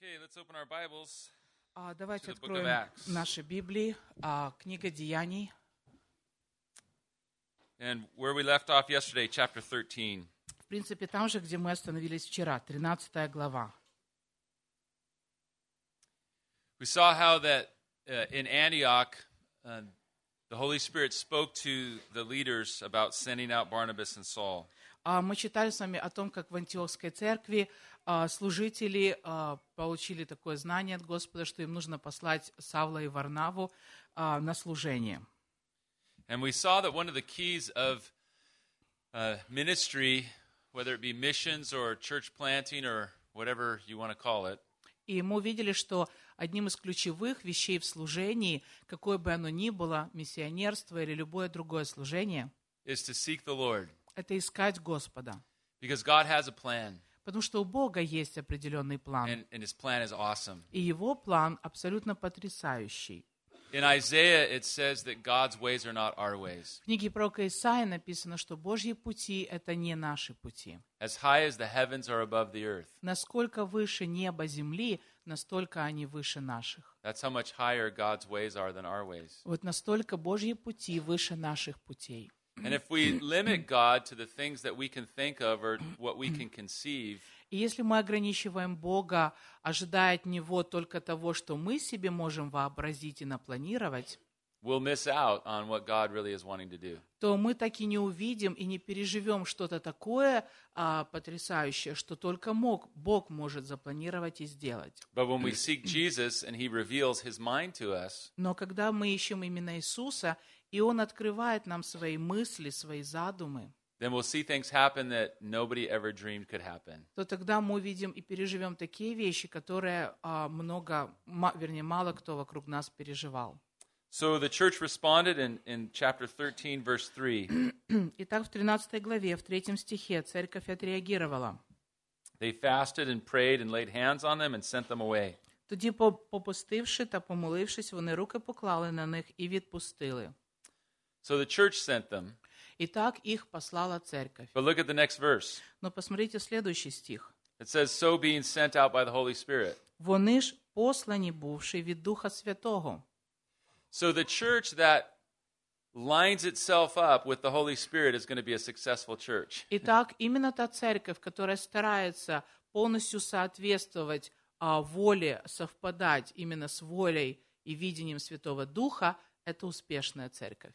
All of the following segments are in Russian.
Okay, let's open our Bibles. А, Давайте откроем наши Библии, а, книга Деяний, And where we left off yesterday, chapter 13. в принципе, там же, где мы остановились вчера, 13 глава. We saw how that uh, in Antioch, uh, the Holy Spirit spoke to the leaders about sending out Barnabas and Saul. А, Мы читали с вами о том, как в Антиохской церкви а, служители а, получили такое знание от Господа, что им нужно послать Савла и Варнаву а, на служение. And we saw that one of the keys of uh, ministry, whether it be missions or church planting or whatever you want to call it, И мы увидели, что одним из ключевых вещей в служении, какое бы оно ни было, миссионерство или любое другое служение, is to seek the Lord. это искать Господа. Because God has a plan, Потому что у Бога есть определенный план. and, and His plan is awesome. И его план абсолютно потрясающий. In Isaiah, it says that God's ways are not our ways. В книге пророка Исаия написано, что Божьи пути – это не наши пути. As high as the heavens are above the earth, Насколько выше небо земли, настолько они выше наших. that's how much higher God's ways are than our ways. Вот настолько Божьи пути выше наших путей. And if we limit God to the things that we can think of or what we can conceive, И если мы ограничиваем Бога, ожидая от Него только того, что мы себе можем вообразить и напланировать, we'll miss out on what God really is wanting to do. то мы так и не увидим и не переживем что-то такое а, потрясающее, что только мог, Бог может запланировать и сделать. But when we seek Jesus and He reveals His mind to us, Но когда мы ищем именно Иисуса, и Он открывает нам свои мысли, свои задумы, then we'll see things happen that nobody ever dreamed could happen. то тогда мы увидим и переживем такие вещи, которые а, много, ма- вернее, мало кто вокруг нас переживал. So the church responded in, in chapter 13, verse 3. Итак, в 13 главе, в 3 стихе церковь отреагировала. They fasted and prayed and laid hands on them and sent them away. Тоді, по- попустивши та помолившись, вони руки поклали на них і відпустили. So the church sent them. І так їх послала церковь. But look at the next verse. Но посмотрите следующий стих. It says, So being sent out by the Holy Spirit. Вони ж послані бувши від Духа Святого. So the church that lines itself up with the Holy Spirit is going to be a successful church. Итак, именно та церковь, которая старается полностью соответствовать а, воле, совпадать именно с волей и видением Святого Духа, это успешная церковь.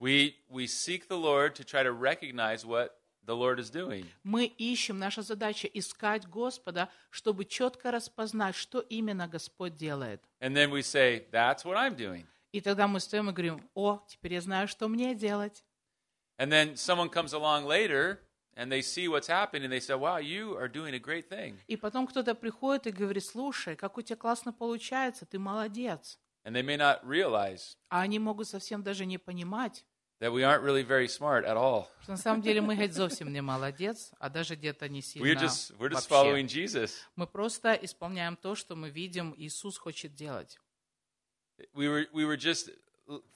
We, we seek the Lord to try to recognize what the Lord is doing. Мы ищем, наша задача искать Господа, чтобы четко распознать, что именно Господь делает. And then we say, That's what I'm doing. И тогда мы стоим и говорим, о, теперь я знаю, что мне делать. And then someone comes along later and they see what's happening and they say, Wow, you are doing a great thing. И потом кто-то приходит и говорит, слушай, как у тебя классно получается, ты молодец. And they may not realize А они могут совсем даже не понимать, that we aren't really very smart at all. что на самом деле мы хоть совсем не молодец, а даже где-то не сильно We're just, we're just following Jesus. Мы просто исполняем то, что мы видим, Иисус хочет делать. We were, we were just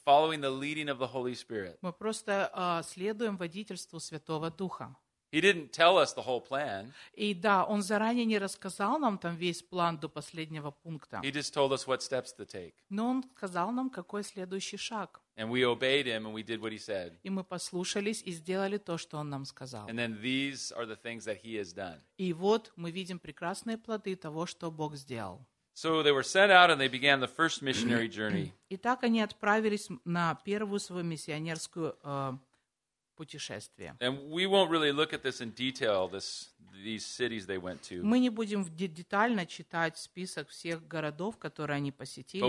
following the leading of the Holy Spirit. Мы просто а, следуем водительству Святого Духа. He didn't tell us the whole plan. И да, Он заранее не рассказал нам там весь план до последнего пункта, He just told us what steps to take. но Он сказал нам, какой следующий шаг. And we obeyed him and we did what he said. И мы послушались и сделали то, что Он нам сказал. And then these are the things that he has done. И вот мы видим прекрасные плоды того, что Бог сделал. So they were sent out and they began the first missionary journey. И так они отправились на первую свою миссионерскую э, путешествие. And we won't really look at this in detail, this, these cities they went to. Мы не будем детально читать список всех городов, которые они посетили,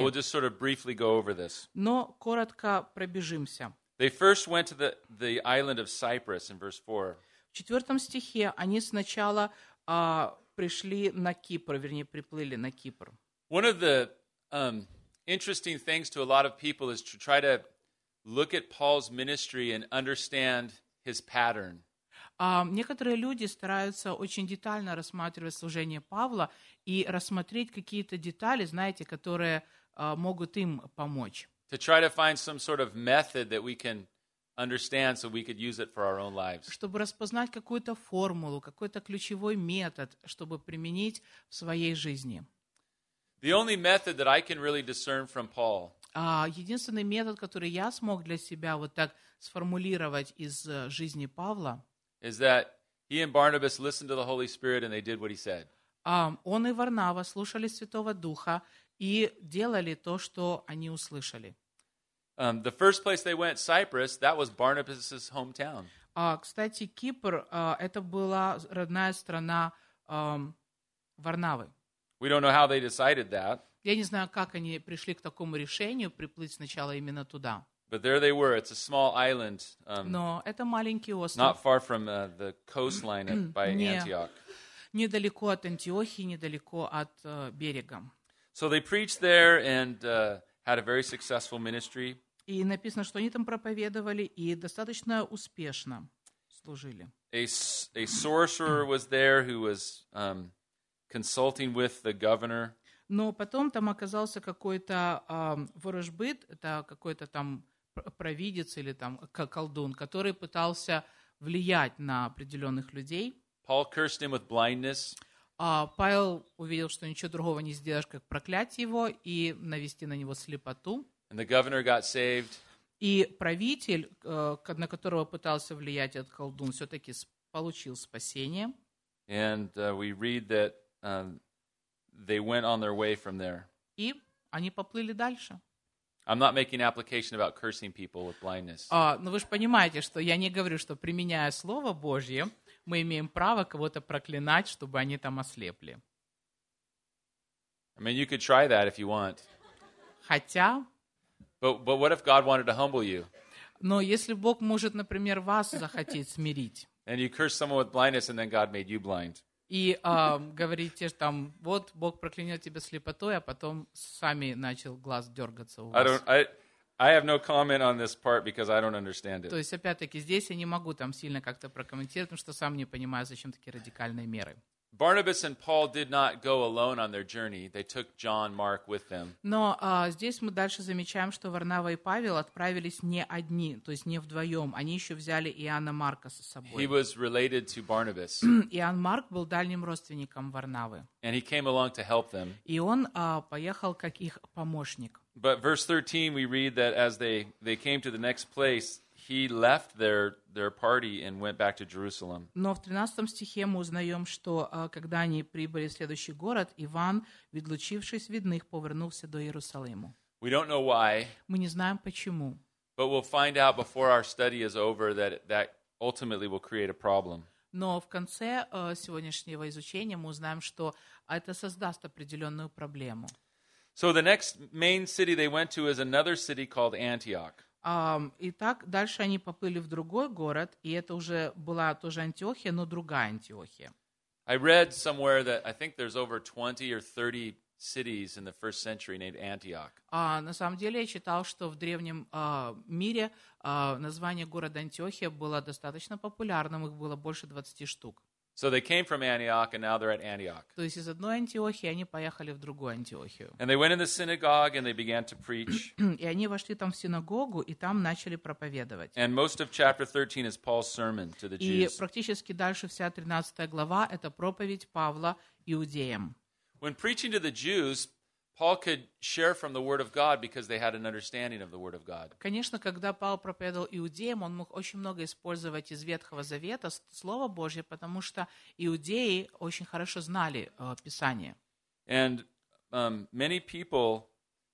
но коротко пробежимся. They first went to the, the island of Cyprus in verse 4. В четвертом стихе они сначала а, пришли на Кипр, вернее, приплыли на Кипр. One of the um, interesting things to a lot of people is to try to look at Paul's ministry and understand his pattern. А, некоторые люди стараются очень детально рассматривать служение Павла и рассмотреть какие-то детали, знаете, которые а, могут им помочь. to try to find some sort of method that we can understand so we could use it for our own lives. чтобы распознать какую-то формулу, какой-то ключевой метод, чтобы применить в своей жизни. The only method that I can really discern from Paul А, единственный метод, который я смог для себя вот так сформулировать из э, жизни Павла, is that he and Barnabas listened to the Holy Spirit and they did what he said. а, он и Варнава слушали Святого Духа и делали то, что они услышали. Um, the first place they went, Cyprus, that was Barnabas' hometown. А, кстати, Кипр а, это была родная страна ам, Варнавы. We don't know how they decided that, Я не знаю, как они пришли к такому решению приплыть сначала именно туда. but there they were. It's a small island, um, Но это маленький not остров, far from uh, the coastline at, by Не. Antioch. недалеко от Антиохии, недалеко от э, берега. So they preached there and uh, had a very successful ministry. И написано, что они там проповедовали и достаточно успешно служили. A, a sorcerer was there who was um, consulting with the governor. Но потом там оказался какой-то ам, ворожбыт, это какой-то там пр- провидец или там колдун, который пытался влиять на определенных людей. Paul cursed him with blindness. А Павел увидел, что ничего другого не сделаешь, как проклять его и навести на него слепоту. And the governor got saved. И правитель, э, на которого пытался влиять этот колдун, все-таки получил спасение. And uh, we read that um, they went on their way from there. И они поплыли дальше. I'm not making application about cursing people with blindness. А, но вы же понимаете, что я не говорю, что применяя Слово Божье, мы имеем право кого-то проклинать, чтобы они там ослепли. I mean, you could try that if you want. Хотя, But, but what if God wanted to humble you? но если Бог может, например, вас захотеть смирить, And you curse someone with blindness, and then God made you blind. И а, говорите что там, вот Бог проклянет тебя слепотой, а потом сами начал глаз дергаться у I вас. don't. I. I have no comment on this part because I don't understand То it. есть, опять-таки, здесь я не могу там сильно как-то прокомментировать, потому что сам не понимаю, зачем такие радикальные меры. Barnabas and Paul did not go alone on their journey. They took John Mark with them. Но а, здесь мы дальше замечаем, что Варнава и Павел отправились не одни, то есть не вдвоем. Они еще взяли Иоанна Марка с He собой. was related to Barnabas, Иоанн Марк был дальним родственником Варнавы. and he came along to help them. И он а, поехал как их помощник. But verse 13, we read that as they, they came to the next place, he left their, their party and went back to Jerusalem. Но в 13 стихе мы узнаем, что а, когда они прибыли в следующий город, Иван, відлучившись від них, повернувся до Єрусалиму. We don't know why, Мы не знаем почему. but we'll find out before our study is over that that ultimately will create a problem. Но в конце э, сегодняшнего изучения мы узнаем, что это создаст определенную проблему. So the next main city they went to is another city called Antioch. Ам, Итак, дальше они поплыли в другой город, и это уже была тоже Антиохия, но другая Антиохия. I read somewhere that I think there's over 20 or 30 cities in the first century named Antioch. А на самом деле я читал, что в древнем а, мире а, название города Антиохия было достаточно популярным, их было больше 20 штук. So they came from Antioch and now they're at Antioch. То есть из одной Антиохии они поехали в другую Антиохию. And they went in the synagogue and they began to preach. И они вошли там в синагогу, и там начали проповедовать. And most of chapter 13 is Paul's sermon to the И Jews. практически дальше вся 13 глава – это проповедь Павла иудеям. When preaching to the Jews, Paul could share from the Word of God because they had an understanding of the Word of God. Конечно, когда Павел проповедовал иудеям, он мог очень много использовать из Ветхого Завета, Слово Божье, потому что иудеи очень хорошо знали э, Писание. And um, many people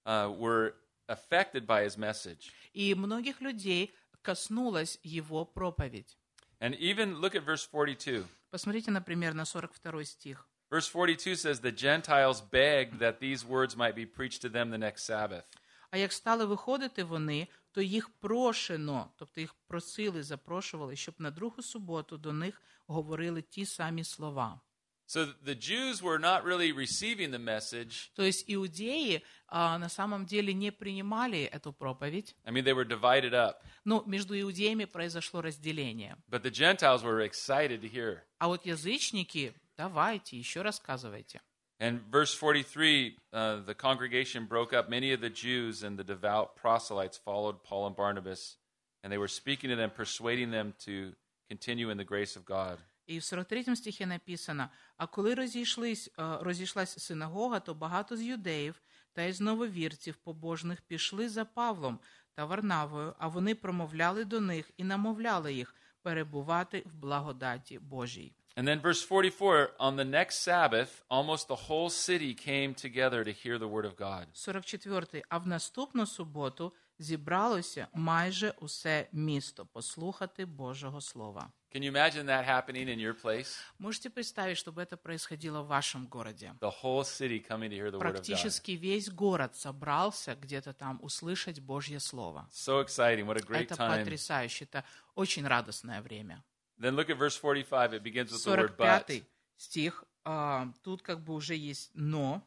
uh, were affected by his message. И многих людей коснулась его проповедь. And even look at verse 42. Посмотрите, например, на 42 стих. Verse 42 says, The Gentiles begged that these words might be preached to them the next Sabbath. А як стали виходити вони, то їх прошено, тобто їх просили, запрошували, щоб на другу суботу до них говорили ті самі слова. So the Jews were not really receiving the message. То есть иудеи а, на самом деле не принимали эту проповедь. I mean, they were divided up. Ну, между иудеями произошло разделение. But the Gentiles were excited to hear. А вот язычники, давайте, еще рассказывайте. And verse 43, uh, the congregation broke up. Many of the Jews and the devout proselytes followed Paul and Barnabas, and they were speaking to them, persuading them to continue in the grace of God. І в 43 стихі написано: А коли розійшлись, е, розійшлась синагога, то багато з юдеїв та із нововірців побожних пішли за Павлом та Варнавою, а вони промовляли до них і намовляли їх перебувати в благодаті Божій. And then verse 44 on the next Sabbath, almost the whole city came together to hear the word of God. 44. А в наступну суботу зібралося майже усе місто послухати Божого Слова. Can you imagine that happening in your place? Можете представить, чтобы это происходило в вашем городе? The whole city coming to hear the word of God. Практически весь город собрался где-то там услышать Божье Слово. So exciting. What a great Это time. потрясающе, это очень радостное время. Then look at verse 45. It begins with the word but. 45 стих, а, тут как бы уже есть «но».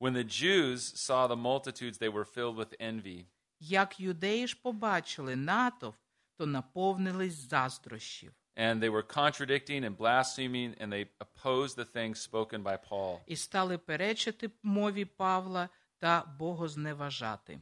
When the Jews saw the multitudes, they were filled with envy. Як юдеї ж побачили натовп, то наповнились заздрощів. And they were contradicting and blaspheming, and they opposed the things spoken by Paul. І стали перечити мові Павла та богозневажати.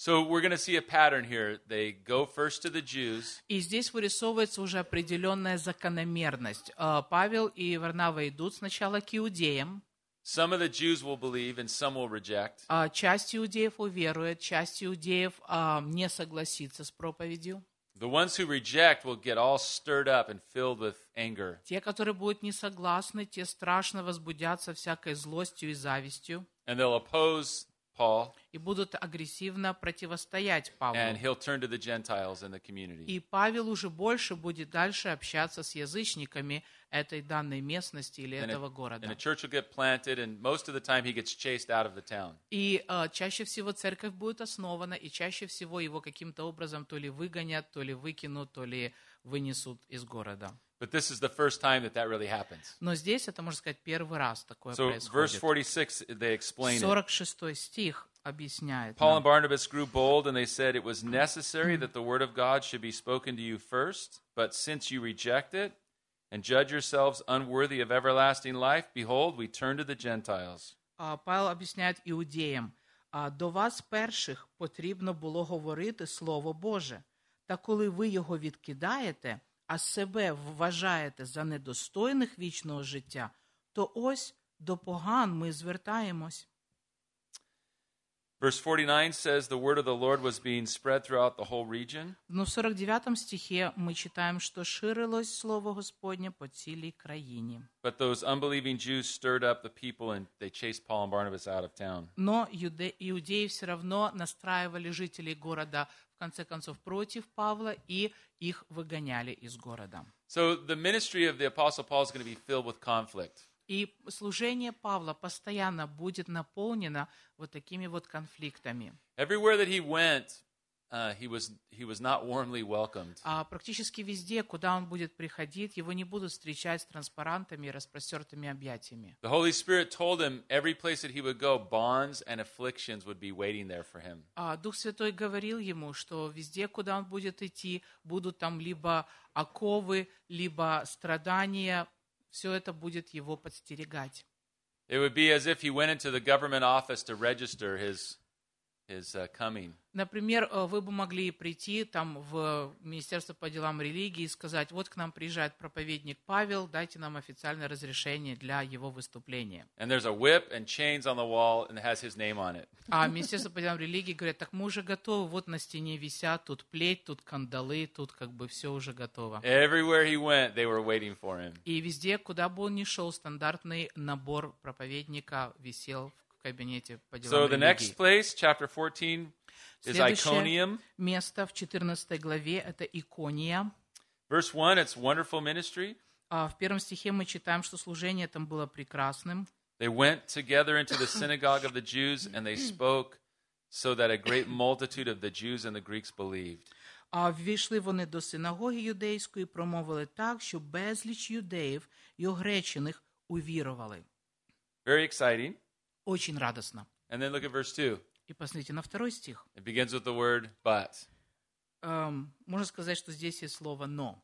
So we're going to see a pattern here. They go first to the Jews, И здесь вырисовывается уже определенная закономерность. А, Павел и Варнава идут сначала к иудеям. Some of the Jews will believe and some will reject. А, Часть иудеев уверует, часть иудеев а, не согласится с проповедью. The ones who reject will get all stirred up and filled with anger. Те, которые будут не согласны, те страшно возбудятся всякой злостью и завистью And they'll oppose Paul, и будут агрессивно противостоять Павлу. and he'll turn to the Gentiles in the community. И Павел уже больше будет дальше общаться с язычниками этой данной местности или And этого a, города. and a church will get planted, and most of the time he gets chased out of the town. И э, чаще всего церковь будет основана, и чаще всего его каким-то образом то ли выгонят, то ли выкинут, то ли вынесут из города. But this is the first time that that really happens. Но здесь это, можно сказать, первый раз такое So, verse происходит. 46, they explain it. 46 стих объясняет Paul нам. and Barnabas grew bold, and they said, It was necessary that the word of God should be spoken to you first, but since you reject it and judge yourselves unworthy of everlasting life, behold, we turn to the Gentiles. А, Павел об'ясняє іудеям, а, до вас перших потрібно було говорити Слово Боже. Та коли ви його відкидаєте, а себе вважаєте за недостойних вічного життя, то ось до поган ми звертаємось. Verse 49 says, The word of the Lord was being spread throughout the whole region. Но в 49 стихе мы читаем, что ширилось Слово Господне по цілій країні. But those unbelieving Jews stirred up the people, and they chased Paul and Barnabas out of town. Но юде- иудеи все равно настраивали жителей города, в конце концов, против Павла, и их выгоняли из города. So the ministry of the Apostle Paul is going to be filled with conflict. И служение Павла постоянно будет наполнено вот такими вот конфликтами. Everywhere that he went, uh, he, was, he was not warmly welcomed. А практически везде, куда он будет приходить, его не будут встречать с транспарантами и распростертыми объятиями. The Holy Spirit told him every place that he would go, bonds and afflictions would be waiting there for him. А Дух Святой говорил ему, что везде, куда он будет идти, будут там либо оковы, либо страдания. Все это будет его подстерегать. It would be as if he went into the government office to register his, uh, coming. Например, э, вы бы могли прийти там в Министерство по делам религии и сказать, вот к нам приезжает проповедник Павел, дайте нам официальное разрешение для его выступления. And there's a whip and chains on the wall, and it has his name on it. А Министерство по делам религии говорят, так мы уже готовы, вот на стене висят, тут плеть, тут кандалы, тут как бы все уже готово. Everywhere he went, they were waiting for him. И везде, куда бы он ни шел, стандартный набор проповедника висел в кабинете по делам So the next религии. place, chapter 14, is Следующее Iconium. место в 14 главе – это Икония. Verse 1, it's wonderful ministry. А В первом стихе мы читаем, что служение там было прекрасным. They went together into the synagogue of the Jews, and they spoke so that a great multitude of the Jews and the Greeks believed. А ввійшли вони до синагоги юдейської і промовили так, що безліч юдеїв і огречених увірували. Very exciting. Очень радостно. And then look at verse 2. И посмотрите на второй стих. It begins with the word but. Эм, можно сказать, что здесь есть слово «но».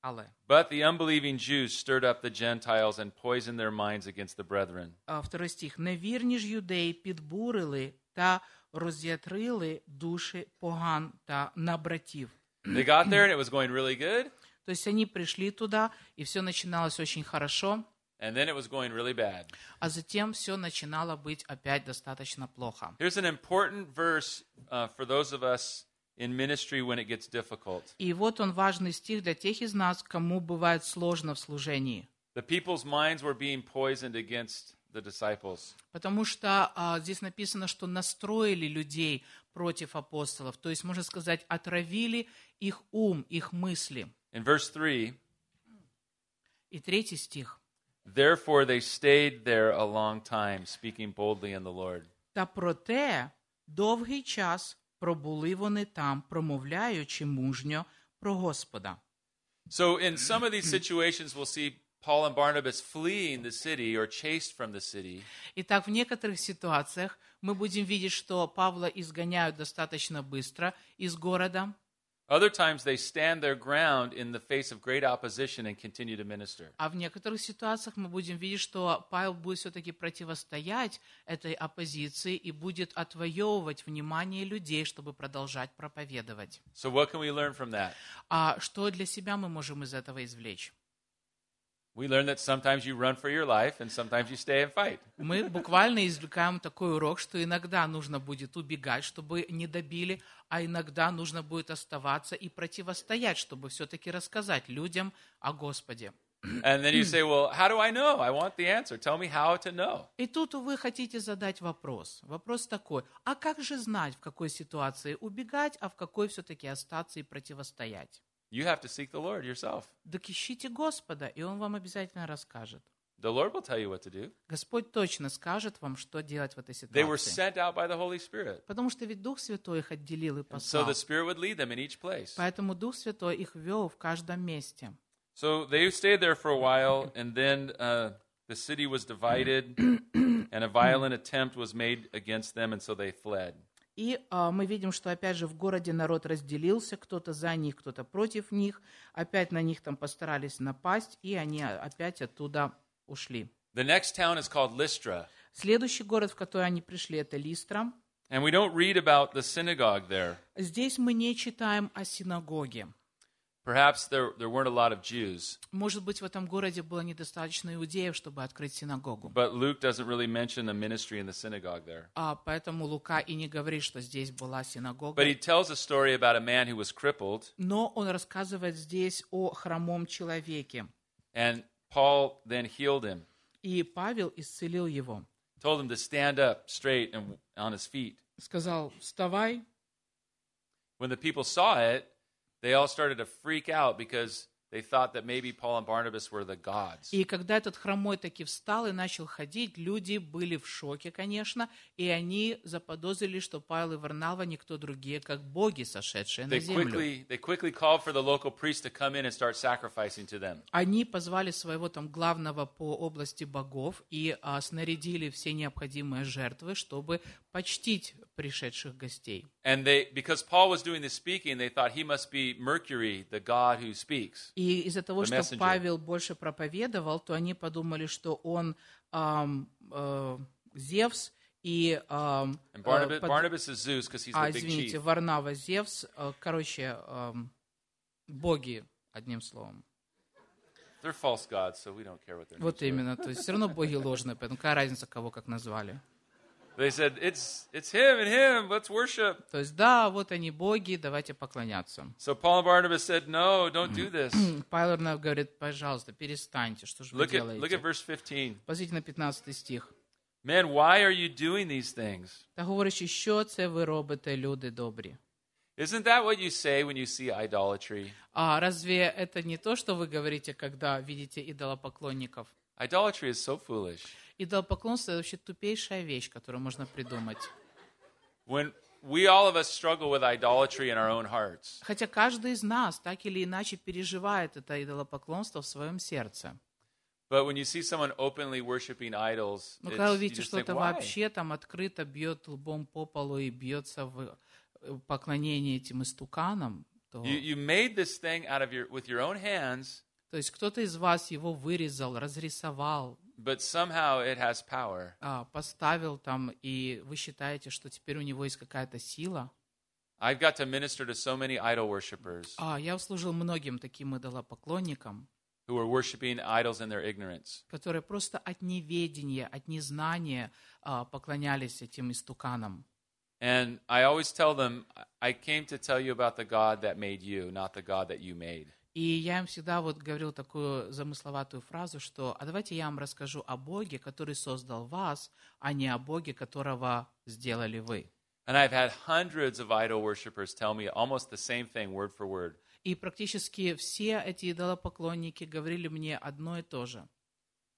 Але. But the unbelieving Jews stirred up the Gentiles and poisoned their minds against the brethren. А второй стих. «Невірні ж юдеї підбурили та роз'ятрили душі поган та на братів». They got there and it was going really good. То есть они пришли туда, и все начиналось очень хорошо, and then it was going really bad. а затем все начинало быть опять достаточно плохо. Here's an important verse uh, for those of us in ministry when it gets difficult. И вот он важный стих для тех из нас, кому бывает сложно в служении. The people's minds were being poisoned against the disciples. Потому что а, здесь написано, что настроили людей против апостолов. То есть, можно сказать, отравили их ум, их мысли. In verse 3, И третий стих. therefore they stayed there a long time, speaking boldly in the Lord. Та проте довгий час пробули вони там, промовляючи мужньо про Господа. So, in some of these situations, we'll see Paul and Barnabas fleeing the city or chased from the city. Итак, в некоторых ситуациях мы будем видеть, что Павла изгоняют достаточно быстро из города, Other times, they stand their ground in the face of great opposition and continue to minister. а в некоторых ситуациях мы будем видеть, что Павел будет все-таки противостоять этой оппозиции и будет отвоевывать внимание людей, чтобы продолжать проповедовать. So, what can we learn from that? А что для себя мы можем из этого извлечь? We learn that sometimes you run for your life and sometimes you stay and fight. Мы буквально извлекаем такой урок, что иногда нужно будет убегать, чтобы не добили, а иногда нужно будет оставаться и противостоять, чтобы все-таки рассказать людям о Господе. And then you say, Well, how do I know? I want the answer. Tell me how to know. И тут вы хотите задать вопрос. Вопрос такой, а как же знать, в какой ситуации убегать, а в какой все-таки остаться и противостоять? You have to seek the Lord yourself. Так ищите Господа, и Он вам обязательно расскажет. The Lord will tell you what to do. Господь точно скажет вам, что делать в этой They were ситуации. sent out by the Holy Spirit. Потому что ведь Дух Святой их отделил и And so послал. the Spirit would lead them in each place. Поэтому Дух Святой их вел в каждом месте. So they stayed there for a while, and then uh, the city was divided, and a violent attempt was made against them, and so they fled. И а, мы видим, что опять же в городе народ разделился, кто-то за них, кто-то против них. Опять на них там постарались напасть, и они опять оттуда ушли. The next town is called Lystra, Следующий город, в который они пришли, это Листра. and we don't read about the synagogue there. Здесь мы не читаем о синагоге. Perhaps there, there weren't a lot of Jews, Может быть, в этом городе было недостаточно иудеев, чтобы открыть синагогу. but Luke doesn't really mention the ministry in the synagogue there. А поэтому Лука и не говорит, что здесь была синагога. But he tells a story about a man who was crippled, Но он рассказывает здесь о хромом человеке. and Paul then healed him, И Павел исцелил его. told him to stand up straight and on his feet. Сказал, вставай. When the people saw it, they all started to freak out because they thought that maybe Paul and Barnabas were the gods. И когда этот хромой таки встал и начал ходить, люди были в шоке, конечно, и они заподозрили, что Павел и Варнава никто другие, как боги, сошедшие на землю. they quickly called for the local priest to come in and start sacrificing to them. Они позвали своего там главного по области богов и а, снарядили все необходимые жертвы, чтобы почтить пришедших гостей. And they, because Paul was doing the speaking, they thought he must be Mercury, the god who speaks. И из-за того, что messenger. Павел больше проповедовал, то они подумали, что он ам, э, Зевс и ам, And э, Barnabas, под- Barnabas is Zeus because he's а, the big извините, chief. Варнава Зевс, э, короче, ам, боги, одним словом. They're false gods, so we don't care what their Вот именно, то есть все равно боги ложные, поэтому какая разница, кого как назвали. They said, it's, it's him and him, let's worship. То есть, да, вот они боги, давайте поклоняться. So Paul and Barnabas said, no, don't do this. Павел Варнава говорит, пожалуйста, перестаньте, что же вы Look at, look at делаете? verse 15. Посмотрите на 15 стих. Man, why are you doing these things? Та говорить, що це ви робите, люди добрі? Isn't that what you say when you see idolatry? А разве это не то, что вы говорите, когда видите идолопоклонников? Idolatry is so foolish. Идолопоклонство – это вообще тупейшая вещь, которую можно придумать. When we all of us struggle with idolatry in our own hearts. Хотя каждый из нас так или иначе переживает это идолопоклонство в своем сердце. But when you see someone openly worshiping idols, Но it's- когда вы видите, just что think, это why? вообще там открыто бьет лбом по полу и бьется в э, поклонение этим истуканам, то, You, you made this thing out of your with your own hands, то есть кто-то из вас его вырезал, разрисовал, but somehow it has power. а, поставил там, и вы считаете, что теперь у него есть какая-то сила. I've got to minister to so many idol worshippers А я служил многим таким идолопоклонникам, who are worshiping idols in their ignorance. которые просто от неведения, от незнания а, поклонялись этим истуканам. And I always tell them, I came to tell you about the God that made you, not the God that you made. И я им всегда вот говорил такую замысловатую фразу, что «а давайте я вам расскажу о Боге, который создал вас, а не о Боге, которого сделали вы». And I've had hundreds of idol worshippers tell me almost the same thing, word for word. И практически все эти идолопоклонники говорили мне одно и то же.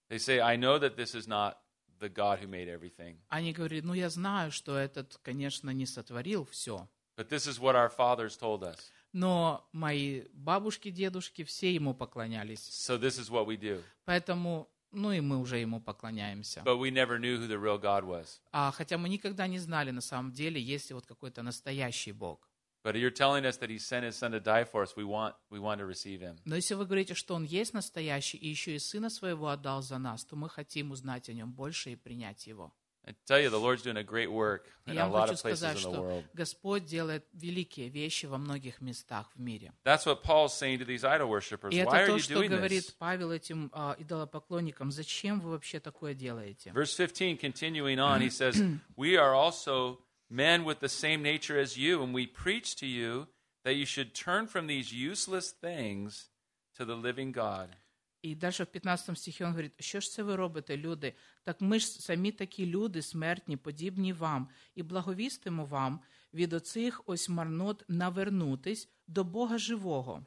They say, I know that this is not the God who made everything, Они говорили, ну я знаю, что этот, конечно, не сотворил все, but this is what our fathers told us. Но мои бабушки, дедушки, все ему поклонялись. So this is what we do. Поэтому, ну и мы уже ему поклоняемся. But we never knew who the real God was. А, хотя мы никогда не знали на самом деле, есть ли вот какой-то настоящий Бог. But you're telling us that He sent His Son to die for us. We want, we want to receive Him. Но если вы говорите, что Он есть настоящий и еще и Сына Своего отдал за нас, то мы хотим узнать о Нем больше и принять Его. I tell you, the Lord's doing a great work И in я a вам lot хочу of places сказать, in the что world. Господь делает великие вещи во многих местах в мире. That's what Paul's saying to these idol worshippers. И Why это are то, you что doing говорит this? Павел этим а, идолопоклонникам. Зачем вы вообще такое делаете? Verse 15, continuing on, he says, We are also men with the same nature as you, and we preach to you that you should turn from these useless things to the living God. І далі в 15 стихі він говорить, що ж це ви робите, люди? Так ми ж самі такі люди, смертні, подібні вам, і благовістимо вам від оцих ось марнот навернутись до Бога живого.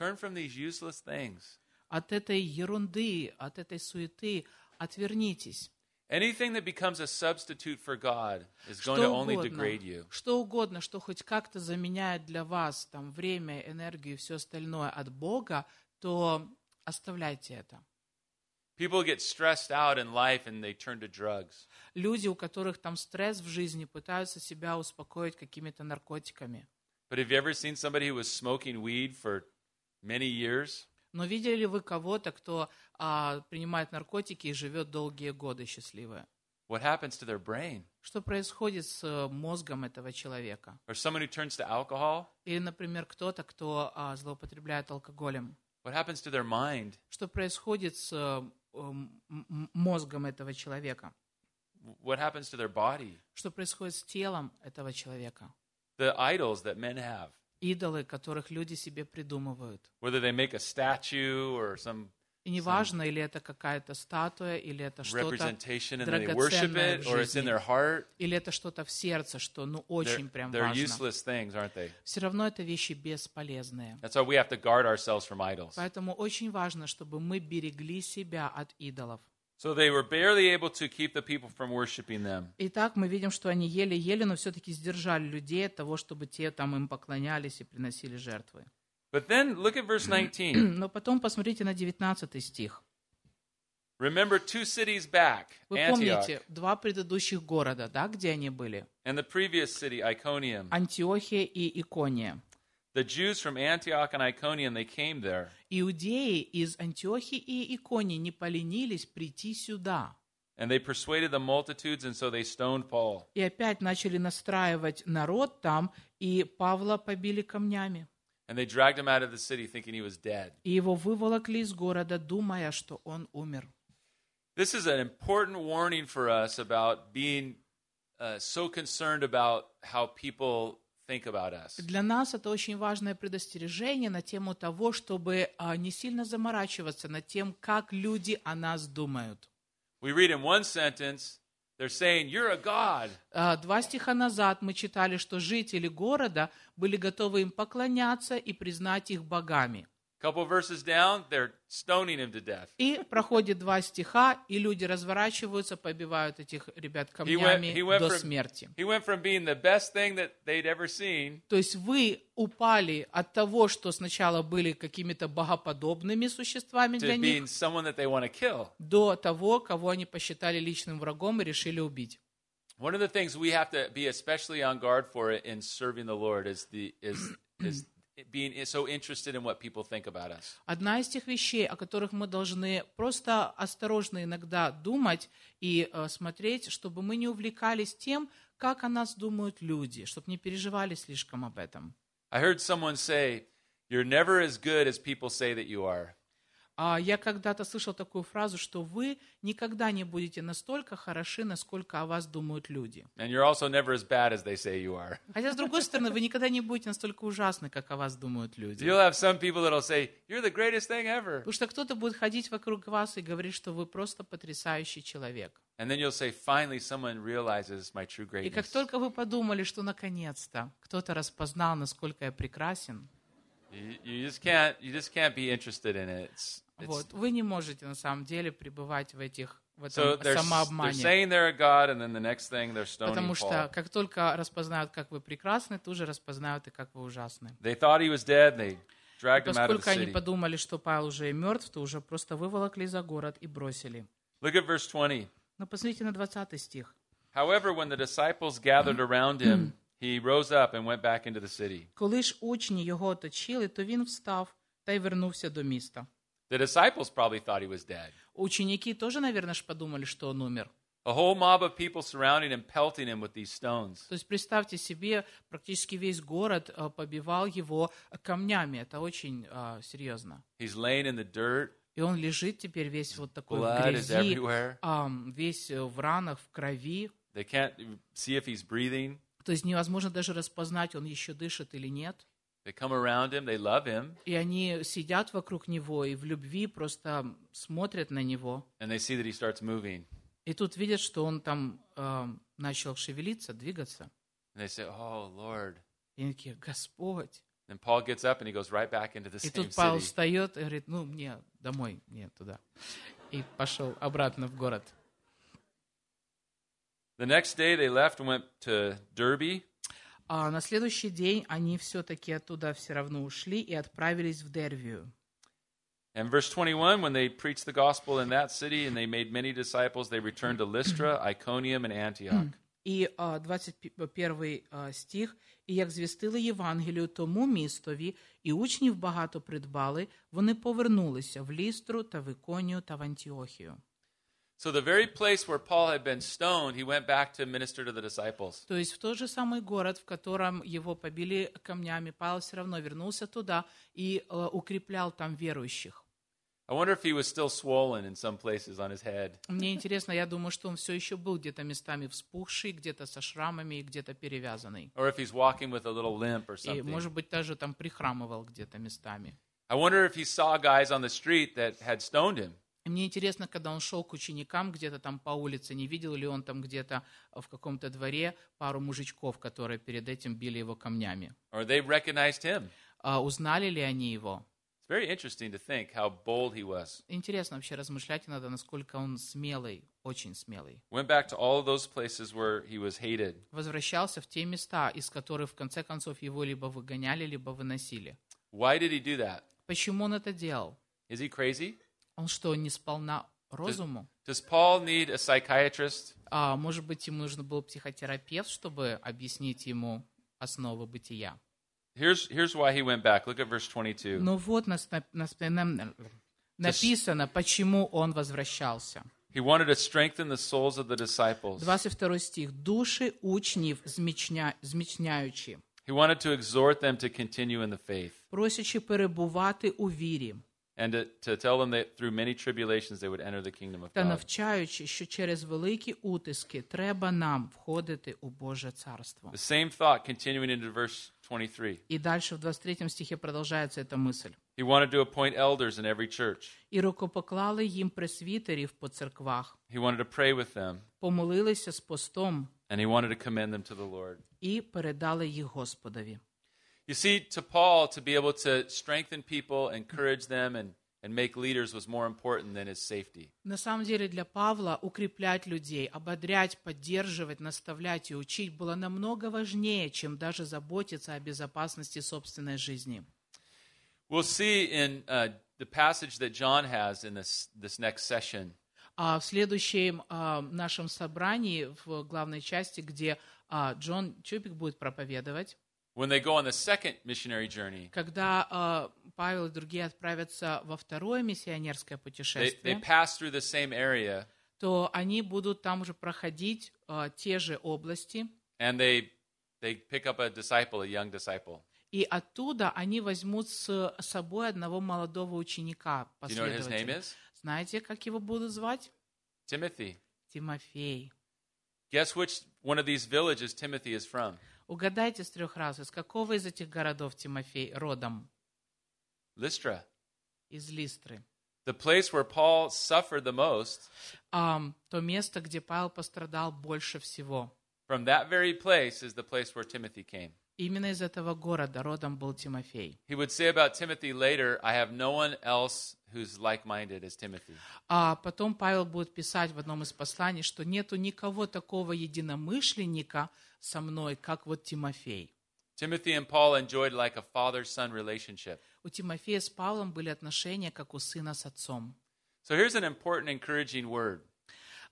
Turn from these useless things. От этой ерунды, от этой суеты отвернитесь. Anything that becomes a substitute for God is going Что to only угодно, degrade you. что угодно, что хоть как-то заменяет для вас там время, энергию и все остальное от Бога, то оставляйте это. People get stressed out in life and they turn to drugs. Люди, у которых там стресс в жизни, пытаются себя успокоить какими-то наркотиками. But have you ever seen somebody who was smoking weed for many years? Но видели ли вы кого-то, кто а, принимает наркотики и живет долгие годы счастливые? What happens to their brain? Что происходит с э, мозгом этого человека? Or someone who turns to alcohol? Или, например, кто-то, кто а, злоупотребляет алкоголем. What happens to their mind? Что происходит с э, м- м- мозгом этого человека? What happens to their body? Что происходит с телом этого человека? The idols that men have, Идолы, которых люди себе придумывают. whether they make a statue or some И неважно, или это какая-то статуя, или это что-то, драгоценное it, в жизни. heart, или это что-то в сердце, что ну they're, очень прям they're важно. useless things, aren't they? Все равно это вещи бесполезные. That's why we have to guard ourselves from idols. Поэтому очень важно, чтобы мы берегли себя от идолов. So they were barely able to keep the people from worshiping them. Итак, мы видим, что они еле-еле, но все-таки сдержали людей от того, чтобы те там им поклонялись и приносили жертвы. But then look at verse 19. Но потом посмотрите на 19 стих. Remember two cities back, Вы Antioch, помните два предыдущих города, да, где они были? and the previous city, Iconium. Антиохия и Икония. The Jews from Antioch and Iconium, they came there. Иудеи из Антиохии и Иконии не поленились прийти сюда. And they persuaded the multitudes, and so they stoned Paul. И опять начали настраивать народ там, и Павла побили камнями. And they dragged him out of the city thinking he was dead. И его выволокли из города, думая, что он умер. This is an important warning for us about being uh, so concerned about how people think about us. Для нас это очень важное предостережение на тему того, чтобы а, не сильно заморачиваться над тем, как люди о нас думают. We read in one sentence, they're saying, You're a God. А, Два стиха назад мы читали, что жители города были готовы им поклоняться и признать их богами. Couple verses down, they're stoning him to death. И проходит два стиха, и люди разворачиваются, побивают этих ребят He went, камнями he went, до from, смерти. he went from being the best thing that they'd ever seen То есть вы упали от того, что сначала были какими-то богоподобными существами для них, being someone that they want to kill. до того, кого они посчитали личным врагом и решили убить. One of the things we have to be especially on guard for in serving the Lord is the is is being so interested in what people think about us. Одна из тех вещей, о которых мы должны просто осторожно иногда думать и э, смотреть, чтобы мы не увлекались тем, как о нас думают люди, чтобы не переживали слишком об этом. I heard someone say, You're never as good as people say that you are. А я когда-то слышал такую фразу, что вы никогда не будете настолько хороши, насколько о вас думают люди. Хотя, с другой стороны, вы никогда не будете настолько ужасны, как о вас думают люди. Потому что кто-то будет ходить вокруг вас и говорить, что вы просто потрясающий человек. And then you'll say, Finally, someone realizes my true И как только вы подумали, что наконец-то кто-то распознал, насколько я прекрасен, You, you just can't. You just can't be interested in it. It's, it's, вот, вы не можете на самом деле пребывать в этих в so этом they're, they're самообмане. saying they're a god, and then the next thing they're stoning Потому что Paul. как только распознают, как вы прекрасны, тут же распознают и как вы ужасны. They thought he was dead. And they dragged him out of Поскольку the они city. подумали, что Павел уже мертв, то уже просто выволокли за город и бросили. Look at verse 20. Но посмотрите на 20 стих. However, when the disciples gathered around him, he rose up and went back into the city. Коли ж учні його оточили, то він встав та й вернувся до міста. The disciples probably thought he was dead. Ученики тоже, наверное, ж подумали, что он умер. A whole mob of people surrounding him, pelting him with these stones. То есть представьте себе, практически весь город э, побивал его камнями. Это очень э, серьезно. He's laying in the dirt. И он лежит теперь весь вот такой в Blood is грязи, everywhere. ам, весь э, в ранах, в крови. They can't see if he's breathing. То есть невозможно даже распознать, он еще дышит или нет. They come around him. They love him. И они сидят вокруг него и в любви просто смотрят на него. And they see that he starts moving. И тут видят, что он там ам, начал шевелиться, двигаться. And they say, Oh, Lord. И они такие, Господь. Then Paul gets up and he goes right back into the И тут Павел встает и говорит, ну, мне домой, мне туда. И пошел обратно в город. The next day they left and went to Derbe. А на следующий день они все-таки оттуда все равно ушли и отправились в Дервию. And verse 21 when they preached the gospel in that city and they made many disciples, they returned to Lystra, Iconium, and Antioch. І а, 21 а, стих. «І як звістили Євангелію тому містові, і учнів багато придбали, вони повернулися в Лістру та в Іконію та в Антіохію». So the very place where Paul had been stoned, he went back to minister to the disciples. То есть в тот же самый город, в котором его побили камнями, Павел все равно вернулся туда и э, укреплял там верующих. I wonder if he was still swollen in some places on his head. Мне интересно, я думаю, что он все еще был где-то местами вспухший, где-то со шрамами и где-то перевязанный. Or if he's walking with a little limp or И, something. может быть, даже там прихрамывал где-то местами. I wonder if he saw guys on the street that had stoned him. И мне интересно, когда он шел к ученикам где-то там по улице, не видел ли он там где-то в каком-то дворе пару мужичков, которые перед этим били его камнями. Or they recognized him. А узнали ли они его? It's very interesting to think how bold he was. Интересно вообще размышлять надо, насколько он смелый, очень смелый. Went back to all of those places where he was hated. Возвращался в те места, из которых в конце концов его либо выгоняли, либо выносили. Why did he do that? Почему он это делал? Is he crazy? Он что, не сполна розуму? Does Paul need a psychiatrist? А может быть, ему нужно был психотерапевт, чтобы объяснить ему основы бытия? Here's, here's why he went back. Look at verse 22. Но вот нас, на- нас- нам написано, почему он возвращался. He wanted to strengthen the souls of the disciples. 22 стих. «Души учнів зміцня, зміцняючи, He wanted to exhort them to continue in the faith просячи перебувати у вірі, and to, to tell them that through many tribulations they would enter the kingdom of та God. навчаючи, що через великі утиски треба нам входити у Боже Царство». The same thought continuing into verse 23. И дальше в 23 стихе продолжается эта мысль. He wanted to appoint elders in every church. «І рукопоклали їм пресвітерів по церквах, He wanted to pray with them помолилися з постом and he wanted to commend them to the Lord. і передали їх Господові». You see, to Paul, to be able to strengthen people, encourage them, and, and make leaders was more important than his safety. На самом деле для Павла укреплять людей, ободрять, поддерживать, наставлять и учить было намного важнее, чем даже заботиться о безопасности собственной жизни. We'll see in uh, the passage that John has in this, this next session А в следующем а, нашем собрании, в главной части, где а, Джон Чупик будет проповедовать, when they go on the second missionary journey. когда а, Павел и другие отправятся во второе миссионерское They, they путешествие, pass through the same area, то они будут там уже проходить а, те же области, and they they pick up a disciple, a young disciple. И оттуда они возьмут с собой одного молодого ученика, you know what his name последователя. is? Знаете, как его будут звать? Timothy. Тимофей. Guess which one of these villages Timothy is from? Угадайте с трех раз, из какого из этих городов Тимофей родом? Lystra. Из Листры. The place where Paul suffered the most, Ам, то место, где Павел пострадал больше всего. from that very place is the place where Timothy came. Именно из этого города родом был Тимофей. He would say about Timothy later, I have no one else who's like minded as Timothy. А потом Павел будет писать в одном из посланий, что нету никого такого единомышленника со мной, как вот Тимофей. Timothy and Paul enjoyed like a father son relationship. У Тимофея с Павлом были отношения, как у сына с отцом. So here's an important, encouraging word.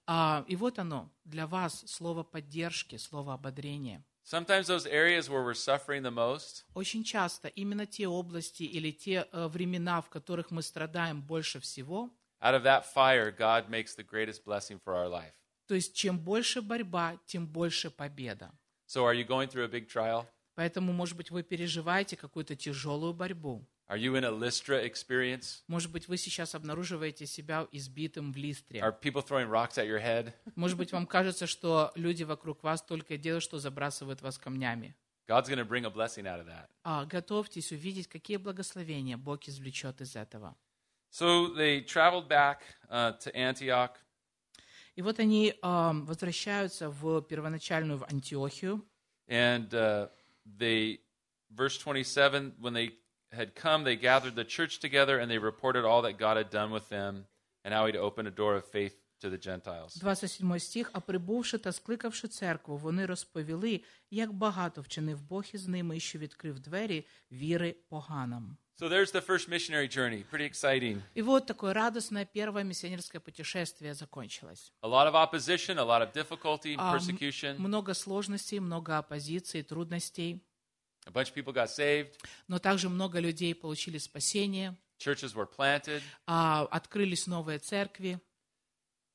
А, и вот оно, для вас слово поддержки, слово ободрения. Sometimes those areas where we're suffering the most, Очень часто именно те области или те э, времена, в которых мы страдаем больше всего, out of that fire, God makes the greatest blessing for our life. то есть чем больше борьба, тем больше победа. So are you going through a big trial? Поэтому, может быть, вы переживаете какую-то тяжелую борьбу. Are you in a Lystra experience? Может быть, вы сейчас обнаруживаете себя избитым в листре. Are people throwing rocks at your head? Может быть, вам кажется, что люди вокруг вас только делают, что забрасывают вас камнями. God's going to bring a blessing out of that. А готовьтесь увидеть, какие благословения Бог извлечет из этого. So they traveled back uh, to Antioch. И вот они ам, возвращаются в первоначальную в Антиохию. And uh, they, verse 27, when they had come, they gathered the church together and they reported all that God had done with them and how he'd opened a door of faith to the Gentiles. 27 стих. «А прибувши та скликавши церкву, вони розповіли, як багато вчинив Бог із ними, і що відкрив двері віри поганам». So there's the first missionary journey. Pretty exciting. И вот такое радостное первое миссионерское путешествие закончилось. A lot of opposition, a lot of difficulty, А, м- persecution. Много сложностей, много оппозиции, трудностей. A bunch of people got saved. Но также много людей получили спасение, Churches were planted. а, открылись новые церкви.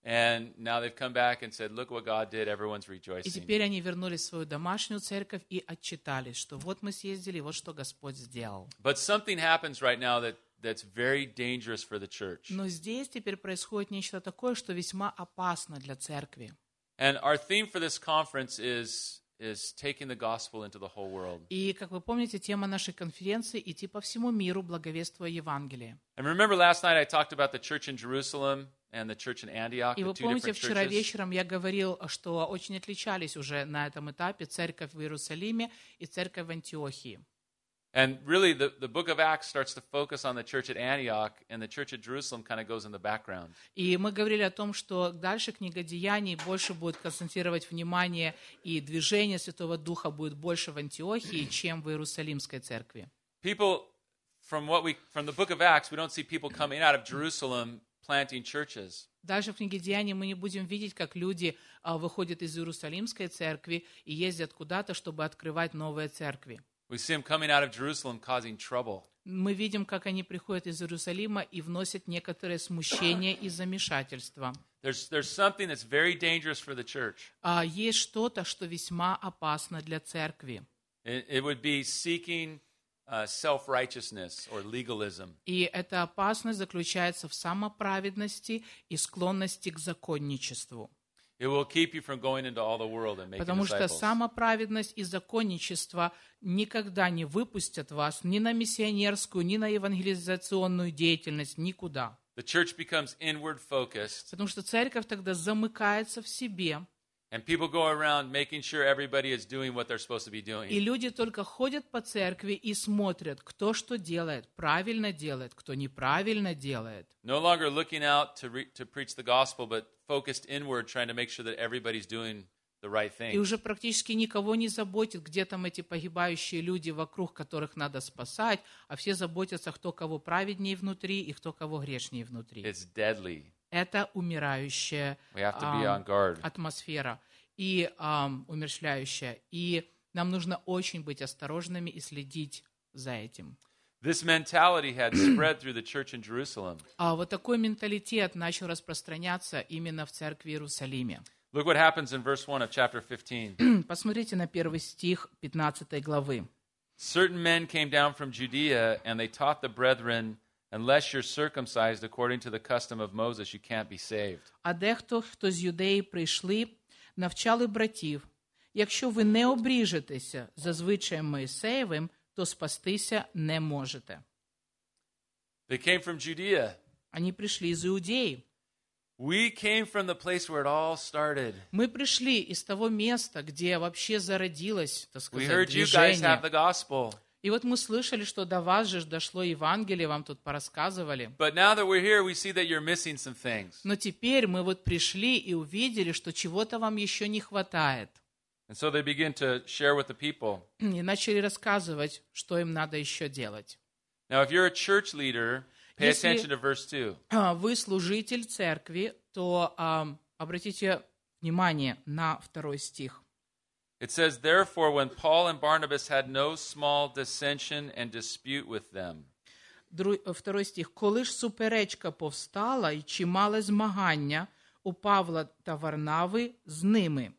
And now they've come back and said, look what God did. Everyone's И rejoicing. теперь они вернулись в свою домашнюю церковь и отчитались, что вот мы съездили, вот что Господь сделал. But something happens right now that, that's very dangerous for the church. Но здесь теперь происходит нечто такое, что весьма опасно для церкви. And our theme for this conference is, is taking the gospel into the whole world. И, как вы помните, тема нашей конференции – идти по всему миру, благовествуя Евангелие. And remember last night I talked about the church in Jerusalem and the church in Antioch, И вы помните, вчера вечером я говорил, что очень отличались уже на этом этапе церковь в Иерусалиме и церковь в Антиохии. And really, the, the book of Acts starts to focus on the church at Antioch, and the church at Jerusalem kind of goes in the background. И мы говорили о том, что дальше книга Деяний больше будет концентрировать внимание, и движение Святого Духа будет больше в Антиохии, чем в Иерусалимской церкви. People, from what we, from the book of Acts, we don't see people coming out of Jerusalem planting churches. Дальше в книге Деяний мы не будем видеть, как люди а, выходят из Иерусалимской церкви и ездят куда-то, чтобы открывать новые церкви. We see them coming out of Jerusalem causing trouble. Мы видим, как они приходят из Иерусалима и вносят некоторое смущение и замешательство. There's, there's something that's very dangerous for the church. А есть что-то, что весьма опасно для церкви. It, it would be seeking uh, or legalism. И эта опасность заключается в самоправедности и склонности к законничеству. It will keep you from going into all the world and making Потому что самоправедность и законничество никогда не выпустят вас ни на миссионерскую, ни на евангелизационную деятельность, никуда. The church becomes inward focused, Потому что церковь тогда замыкается в себе, and people go around making sure everybody is doing what they're supposed to be и doing. люди только ходят по церкви и смотрят, кто что делает, правильно делает, кто неправильно делает. No longer looking out to, re- to preach the gospel, but focused inward, trying to make sure that everybody's doing the right И thing. уже практически никого не заботит, где там эти погибающие люди, вокруг которых надо спасать, а все заботятся, кто кого праведнее внутри и кто кого грешнее внутри. It's deadly. Это умирающая guard. атмосфера и ам, умерщвляющая. И нам нужно очень быть осторожными и следить за этим. This mentality had spread through the church in Jerusalem. А вот такой менталитет начал распространяться именно в церкви Иерусалиме. Look what happens in verse 1 of chapter 15. Посмотрите на первый стих 15 главы. Certain men came down from Judea, and they taught the brethren, unless you're circumcised according to the custom of Moses, you can't be saved. А дехто, хто з юдеї прийшли, навчали братів, якщо ви не обріжетеся за звичаєм Моїсеєвим, то спастися не можете. They came from Judea. Они пришли из Иудеи. We came from the place where it all started. Мы пришли из того места, где вообще зародилось, так We сказать, heard you guys have движение. the gospel. И вот мы слышали, что до вас же дошло Евангелие, вам тут порассказывали. But now that we're here, we see that you're missing some things. Но теперь мы вот пришли и увидели, что чего-то вам еще не хватает. And so they begin to share with the people. И начали рассказывать, что им надо еще делать. Now, if you're a church leader, pay Если- attention to verse 2. А, Вы служитель церкви, то ам, обратите внимание на второй стих. It says, Therefore, when Paul and Barnabas had no small dissension and dispute with them, Дру- е, Второй стих. Коли ж суперечка повстала і чимале змагання у Павла та Варнави з ними.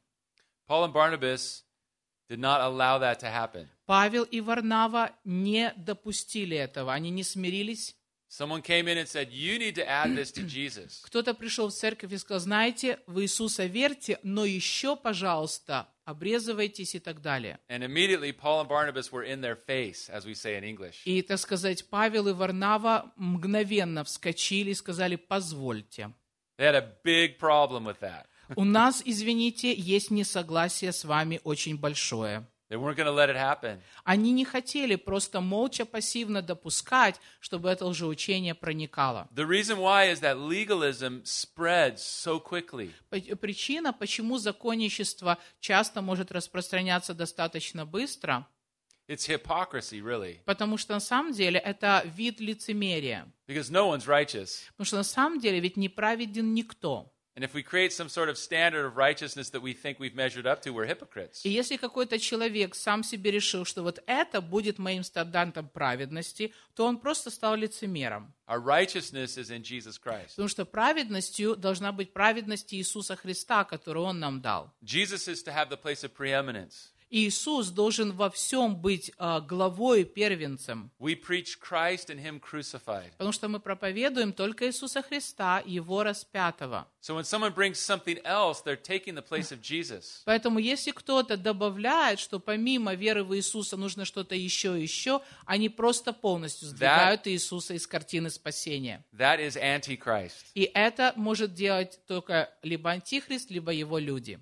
Paul and Barnabas did not allow that to happen. Павел и Варнава не допустили этого, они не смирились. Someone came in and said, You need to add this to Jesus. Кто-то пришел в церковь и сказал, знаете, в Иисуса верьте, но еще, пожалуйста, обрезывайтесь и так далее. And immediately, Paul and Barnabas were in their face, as we say in English. И, так сказать, Павел и Варнава мгновенно вскочили и сказали, позвольте. They had a big problem with that. У нас, извините, есть несогласие с вами очень большое. They weren't going to let it happen. Они не хотели просто молча, пассивно допускать, чтобы это лжеучение проникало. The reason why is that legalism spreads so quickly. П- Причина, почему законничество часто может распространяться достаточно быстро, It's hypocrisy, really, потому что на самом деле это вид лицемерия. because no one's righteous. Потому что на самом деле ведь не праведен никто. And if we create some sort of standard of righteousness that we think we've measured up to, we're hypocrites. И если какой-то человек сам себе решил, что вот это будет моим стандартом праведности, то он просто стал лицемером. Our righteousness is in Jesus Christ. Потому что праведностью должна быть праведность Иисуса Христа, которую Он нам дал. Jesus is to have the place of preeminence. Иисус должен во всем быть а, главой первенцем. We preach Christ and Him crucified. Потому что мы проповедуем только Иисуса Христа, Его распятого. So when someone brings something else, they're taking the place of Jesus. Поэтому если кто-то добавляет, что помимо веры в Иисуса нужно что-то еще и еще, они просто полностью сдвигают Иисуса из картины спасения. That is Antichrist. И это может делать только либо Антихрист, либо его люди.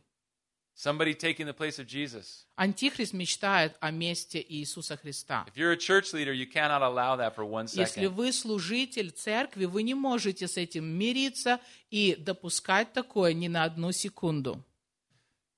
Somebody taking the place of Jesus. Антихрист мечтает о месте Иисуса Христа. If you're a church leader, you cannot allow that for one Если second. вы служитель церкви, вы не можете с этим мириться и допускать такое ни на одну секунду.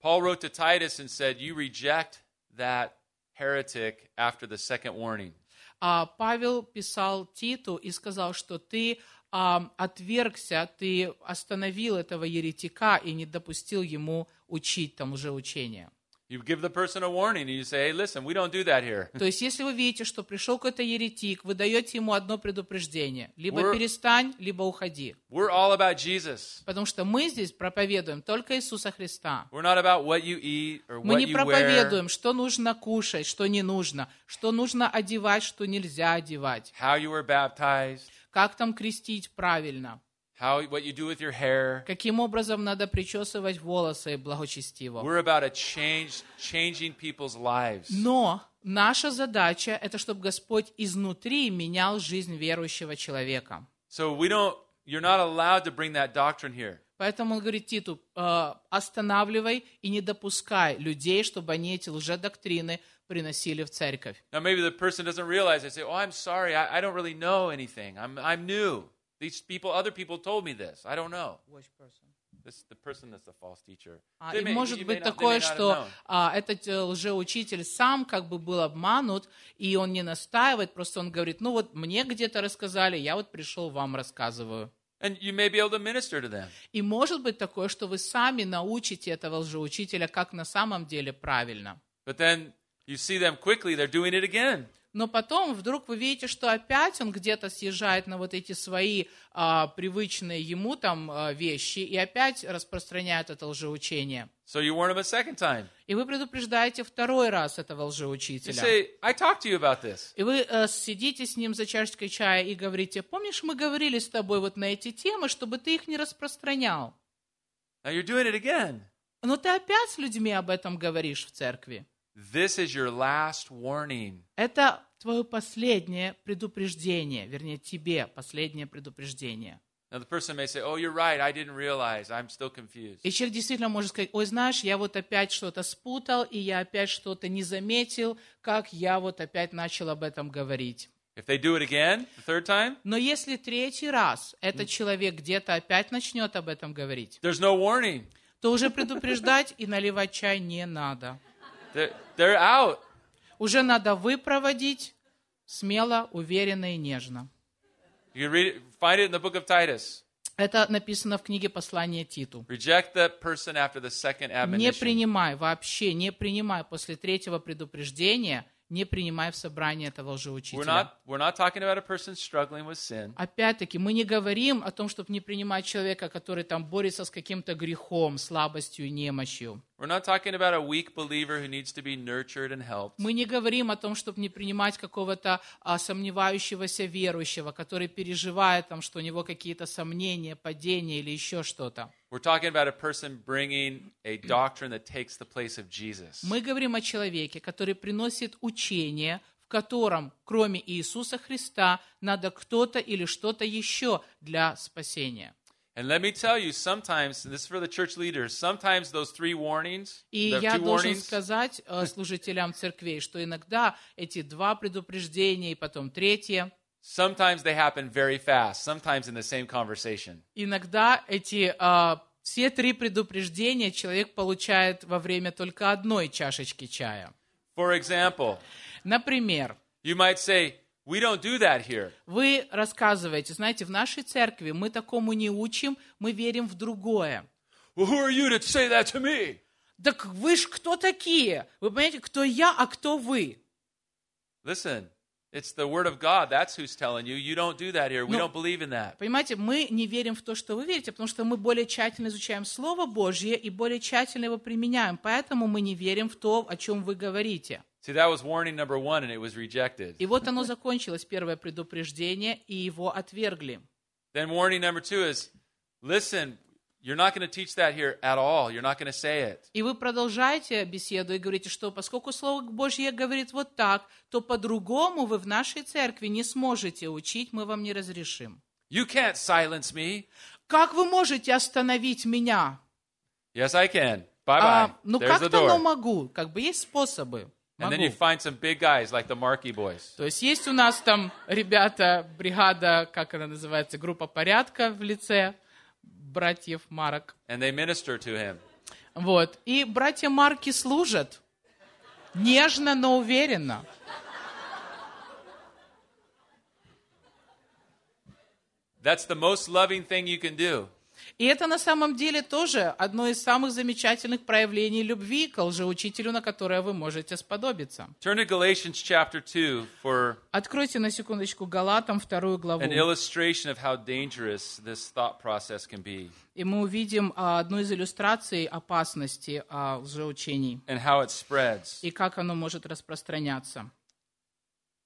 Paul wrote to Titus and said, You reject that heretic after the second warning. А Павел писал Титу и сказал, что ты отвергся, ты остановил этого еретика и не допустил ему учить там уже учение. You give the person a warning and you say, Hey, listen, we don't do that here. То есть, если вы видите, что пришел какой-то еретик, вы даете ему одно предупреждение. Либо We're- перестань, либо уходи. We're all about Jesus. Потому что мы здесь проповедуем только Иисуса Христа. We're not about what you eat or Мы what не you wear. проповедуем, что нужно кушать, что не нужно, что нужно одевать, что нельзя одевать, How you were baptized, как там крестить правильно, how what you do with your hair. каким образом надо причесывать волосы благочестиво. We're about a change, changing people's lives. Но наша задача – это чтобы Господь изнутри менял жизнь верующего человека. So we don't. You're not allowed to bring that doctrine here. Поэтому он говорит Титу, «Э, останавливай и не допускай людей, чтобы они эти лжедоктрины приносили в церковь. Now maybe the person doesn't realize. They say, "Oh, I'm sorry. I, I don't really know anything. I'm I'm new. These people, other people told me this. I don't know." This the person that's the false teacher. А, и may- может быть not- такое, что а, этот э, лжеучитель сам как бы был обманут, и он не настаивает, просто он говорит, ну вот мне где-то рассказали, я вот пришел, вам рассказываю. And you may be able to minister to them. И может быть такое, что вы сами научите этого лжеучителя, как на самом деле правильно. But then you see them quickly, they're doing it again. Но потом вдруг вы видите, что опять он где-то съезжает на вот эти свои а, привычные ему там а, вещи и опять распространяет это лжеучение. So you warn him a second time. И вы предупреждаете второй раз этого You лжеучителя. say, I talked to you about this. И вы э, сидите с ним за чашечкой чая и говорите, помнишь, мы говорили с тобой вот на эти темы, чтобы ты их не распространял. Now you're doing it again. Но ты опять с людьми об этом говоришь в церкви. This is your last warning. Это твое последнее предупреждение, вернее, тебе последнее предупреждение. Now the person may say, Oh, you're right. I didn't realize. I'm still confused. И человек действительно может сказать, ой, знаешь, я вот опять что-то спутал, и я опять что-то не заметил, как я вот опять начал об этом говорить. If they do it again, the third time, Но если третий раз этот человек где-то опять начнет об этом говорить, there's no warning. то уже предупреждать и наливать чай не надо. They're, they're out. Уже надо выпроводить смело, уверенно и нежно. You read it, find it in the book of Titus. Это написано в книге послания Титу. Reject that person after the second Не принимай, вообще не принимай после третьего предупреждения, не принимай в собрание этого лжеучителя. Опять-таки, мы не говорим о том, чтобы не принимать человека, который там борется с каким-то грехом, слабостью немощью. Мы не говорим о том, чтобы не принимать какого-то а, сомневающегося верующего, который переживает, там, что у него какие-то сомнения, падения или еще что-то. We're talking about a person bringing a doctrine that takes the place of Jesus. Мы говорим о человеке, который приносит учение, в котором, кроме Иисуса Христа, надо кто-то или что-то еще для спасения. And let me tell you, sometimes, this is for the church leaders, sometimes those three warnings, И я должен warnings, сказать э, служителям церквей, что иногда эти два предупреждения и потом третье, sometimes they happen very fast, sometimes in the same conversation. иногда эти э, все три предупреждения человек получает во время только одной чашечки чая. For example, Например, you might say, We don't do that here. вы рассказываете, знаете, в нашей церкви мы такому не учим, мы верим в другое. Well, who are you to say that to me? Так вы ж кто такие? Вы понимаете, кто я, а кто вы? Listen, it's the Word of God. That's who's telling you. You don't do that here. We No. don't believe in that. Понимаете, мы не верим в то, что вы верите, потому что мы более тщательно изучаем Слово Божье и более тщательно его применяем. Поэтому мы не верим в то, о чем вы говорите. See, that was warning number one, and it was rejected. И вот оно закончилось, первое предупреждение, и его отвергли. Then warning number two is listen, you're not going to teach that here at all. You're not going to say it. И вы продолжаете беседу и говорите, что поскольку Слово Божье говорит вот так, то по-другому вы в нашей церкви не сможете учить, мы вам не разрешим. You can't silence me. Как вы можете остановить меня? Yes, I can. Bye bye. А, ну There's как-то но door. могу. Как бы есть способы. And then you find some big guys like the Markey boys. То есть есть у нас там ребята, бригада, как она называется, группа порядка в лице братьев Марок. And they minister to him. Вот. И братья Марки служат нежно, но уверенно. That's the most loving thing you can do. И это на самом деле тоже одно из самых замечательных проявлений любви к лжеучителю, на которое вы можете сподобиться. Turn to Galatians chapter 2 for Откройте на секундочку Галатам вторую главу, an illustration of how dangerous this thought process can be и мы увидим а, одну из иллюстраций опасности а, лжеучений and how it spreads. и как оно может распространяться.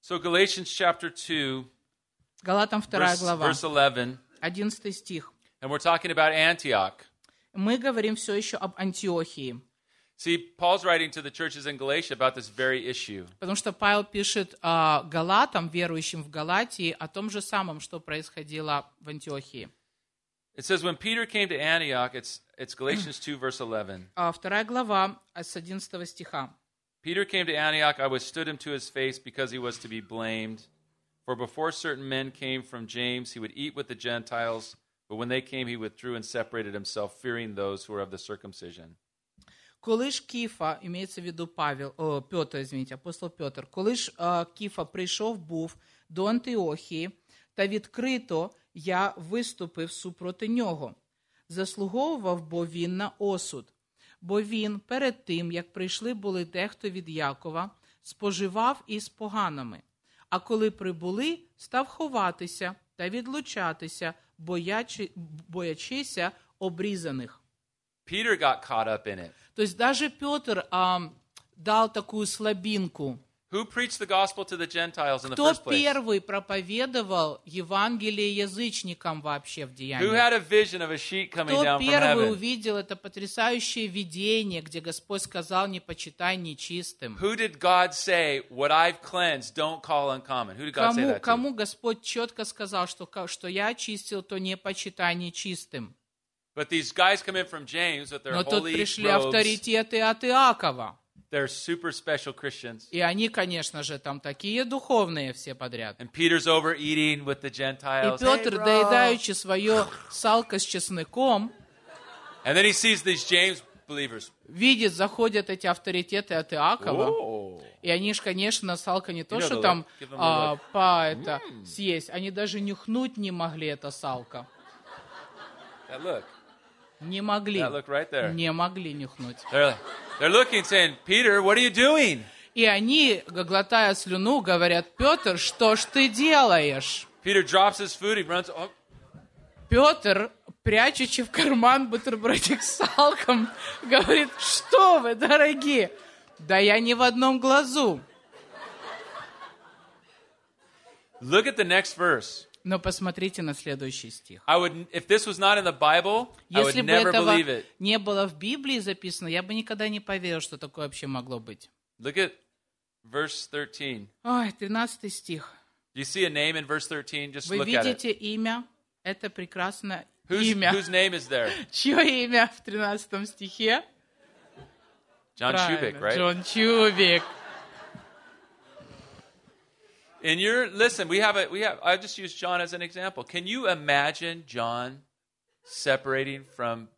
So, Galatians chapter 2, Галатам вторая глава, verse 11, 11 стих. and we're talking about Antioch. Мы говорим все еще об Антиохии, See, Paul's writing to the churches in Galatia about this very issue. потому что Павел пишет а, Галатам, верующим в Галатии, о том же самом, что происходило в Антиохии. It says, when Peter came to Antioch, it's, it's Galatians 2, verse 11. А, Вторая глава а, с 11 стиха. Peter came to Antioch. I withstood him to his face because he was to be blamed. For before certain men came from James, he would eat with the Gentiles. But when they came, he withdrew and separated himself, fearing those who were of the circumcision. Коли ж Кіфа, імеється в виду Павел, о, Петр, извините, апостол Петр, коли ж а, Кіфа прийшов був до Антиохії, та відкрито я виступив супроти нього. Заслуговував бо він на осуд. Бо він перед тим, як прийшли були дехто від Якова, споживав із поганими. А коли прибули, став ховатися та відлучатися, боячи, боячися обрізаних. Peter got caught up in it. То навіть Петр а, дав таку слабинку. Who preached the gospel to the Gentiles in the Кто first place? первый проповедовал Евангелие язычникам вообще в Who деяниях? had a vision of a sheet coming Кто down from первый heaven? увидел это потрясающее видение, где Господь сказал, не почитай нечистым? Who did God say, What I've cleansed, don't call uncommon? Who did God say Кому, that to? кому Господь четко сказал, что, что я очистил, то не почитай нечистым. But these guys come in from James with their Но тут holy пришли robes. авторитеты от Иакова. They're super special Christians. И они, конечно же, там такие духовные все подряд. And Peter's over eating with the И Gentiles. Петр, "Hey, bro." доедаючи свое салко с чесноком, And then he sees these James believers. видит, заходят эти авторитеты от Иакова. Whoa. И они ж, конечно, салка не то, You know что там а, по это съесть, они даже нюхнуть не могли это салка. That look. Не могли. That look right there. Не могли нюхнуть. They're, they're looking, saying, Peter, what are you doing? И они, глотая слюну, говорят, Петр, что ж ты делаешь? Peter drops his food. He runs. Oh, Петр, прячучи в карман бутербродик с салком, говорит, что вы, дорогие? Да я не в одном глазу. look at the next verse. Но посмотрите на следующий стих. I would, if this was not in the Bible, I would Если бы never этого believe it. не было в Библии записано, я бы никогда не поверил, что такое вообще могло быть. Look at verse 13. Ой, 13 стих. Do you see a name in verse 13? Just Вы look at it. видите имя? Это прекрасное Whose, имя. whose name is there? Чье имя в 13 стихе? John Правильно, right? Джон Чубик. In your listen, we have a we have. I just use John as an example. Can you imagine John separating from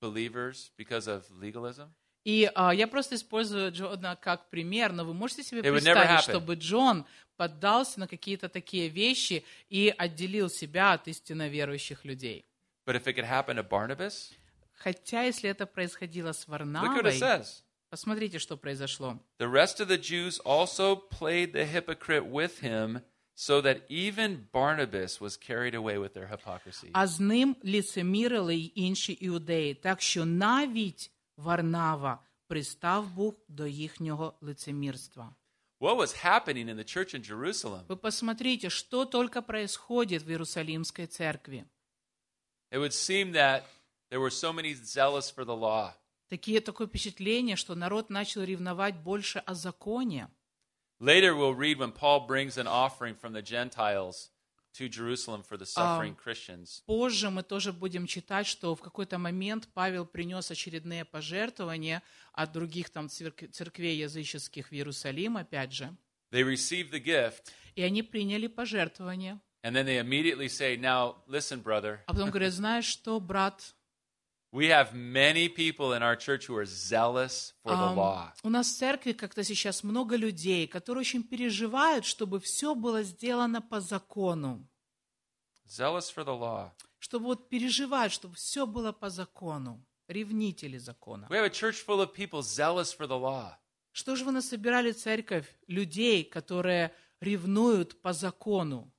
believers because of legalism? И а, я просто использую Джона как пример, но вы можете себе It would never представить, happen. чтобы Джон поддался на какие-то такие вещи и отделил себя от истинно верующих людей. But if it could happen to Barnabas, Хотя, если это происходило с look what it Варнавой, says. посмотрите, что произошло. The rest of the Jews also played the hypocrite with him, so that even Barnabas was carried away with their hypocrisy. А з ним лицемірили й інші іудеї, так що навіть Варнава пристав був до їхнього лицемірства. What was happening in the church in Jerusalem? Вы посмотрите, что только происходит в Иерусалимской церкви. It would seem that there were so many zealous for the law. Такие, такое впечатление, что народ начал ревновать больше о законе. Later, we'll read when Paul brings an offering from the Gentiles to Jerusalem for the suffering Christians. Позже мы тоже будем читать, что в какой-то момент Павел принес очередные пожертвования от других там церк- церквей языческих в Иерусалим, опять же. They receive the gift, И они приняли пожертвования. and then they immediately say, Now, listen, brother, А потом говорят, знаешь что, брат, we have many people in our church who are zealous for the law. у нас в церкви как-то сейчас много людей, которые очень переживают, чтобы все было сделано по закону. Zealous for the law. Чтобы вот переживают, чтобы все было по закону. Ревнители закона. We have a church full of people zealous for the law. Что же вы насобирали церковь людей, которые ревнуют по закону?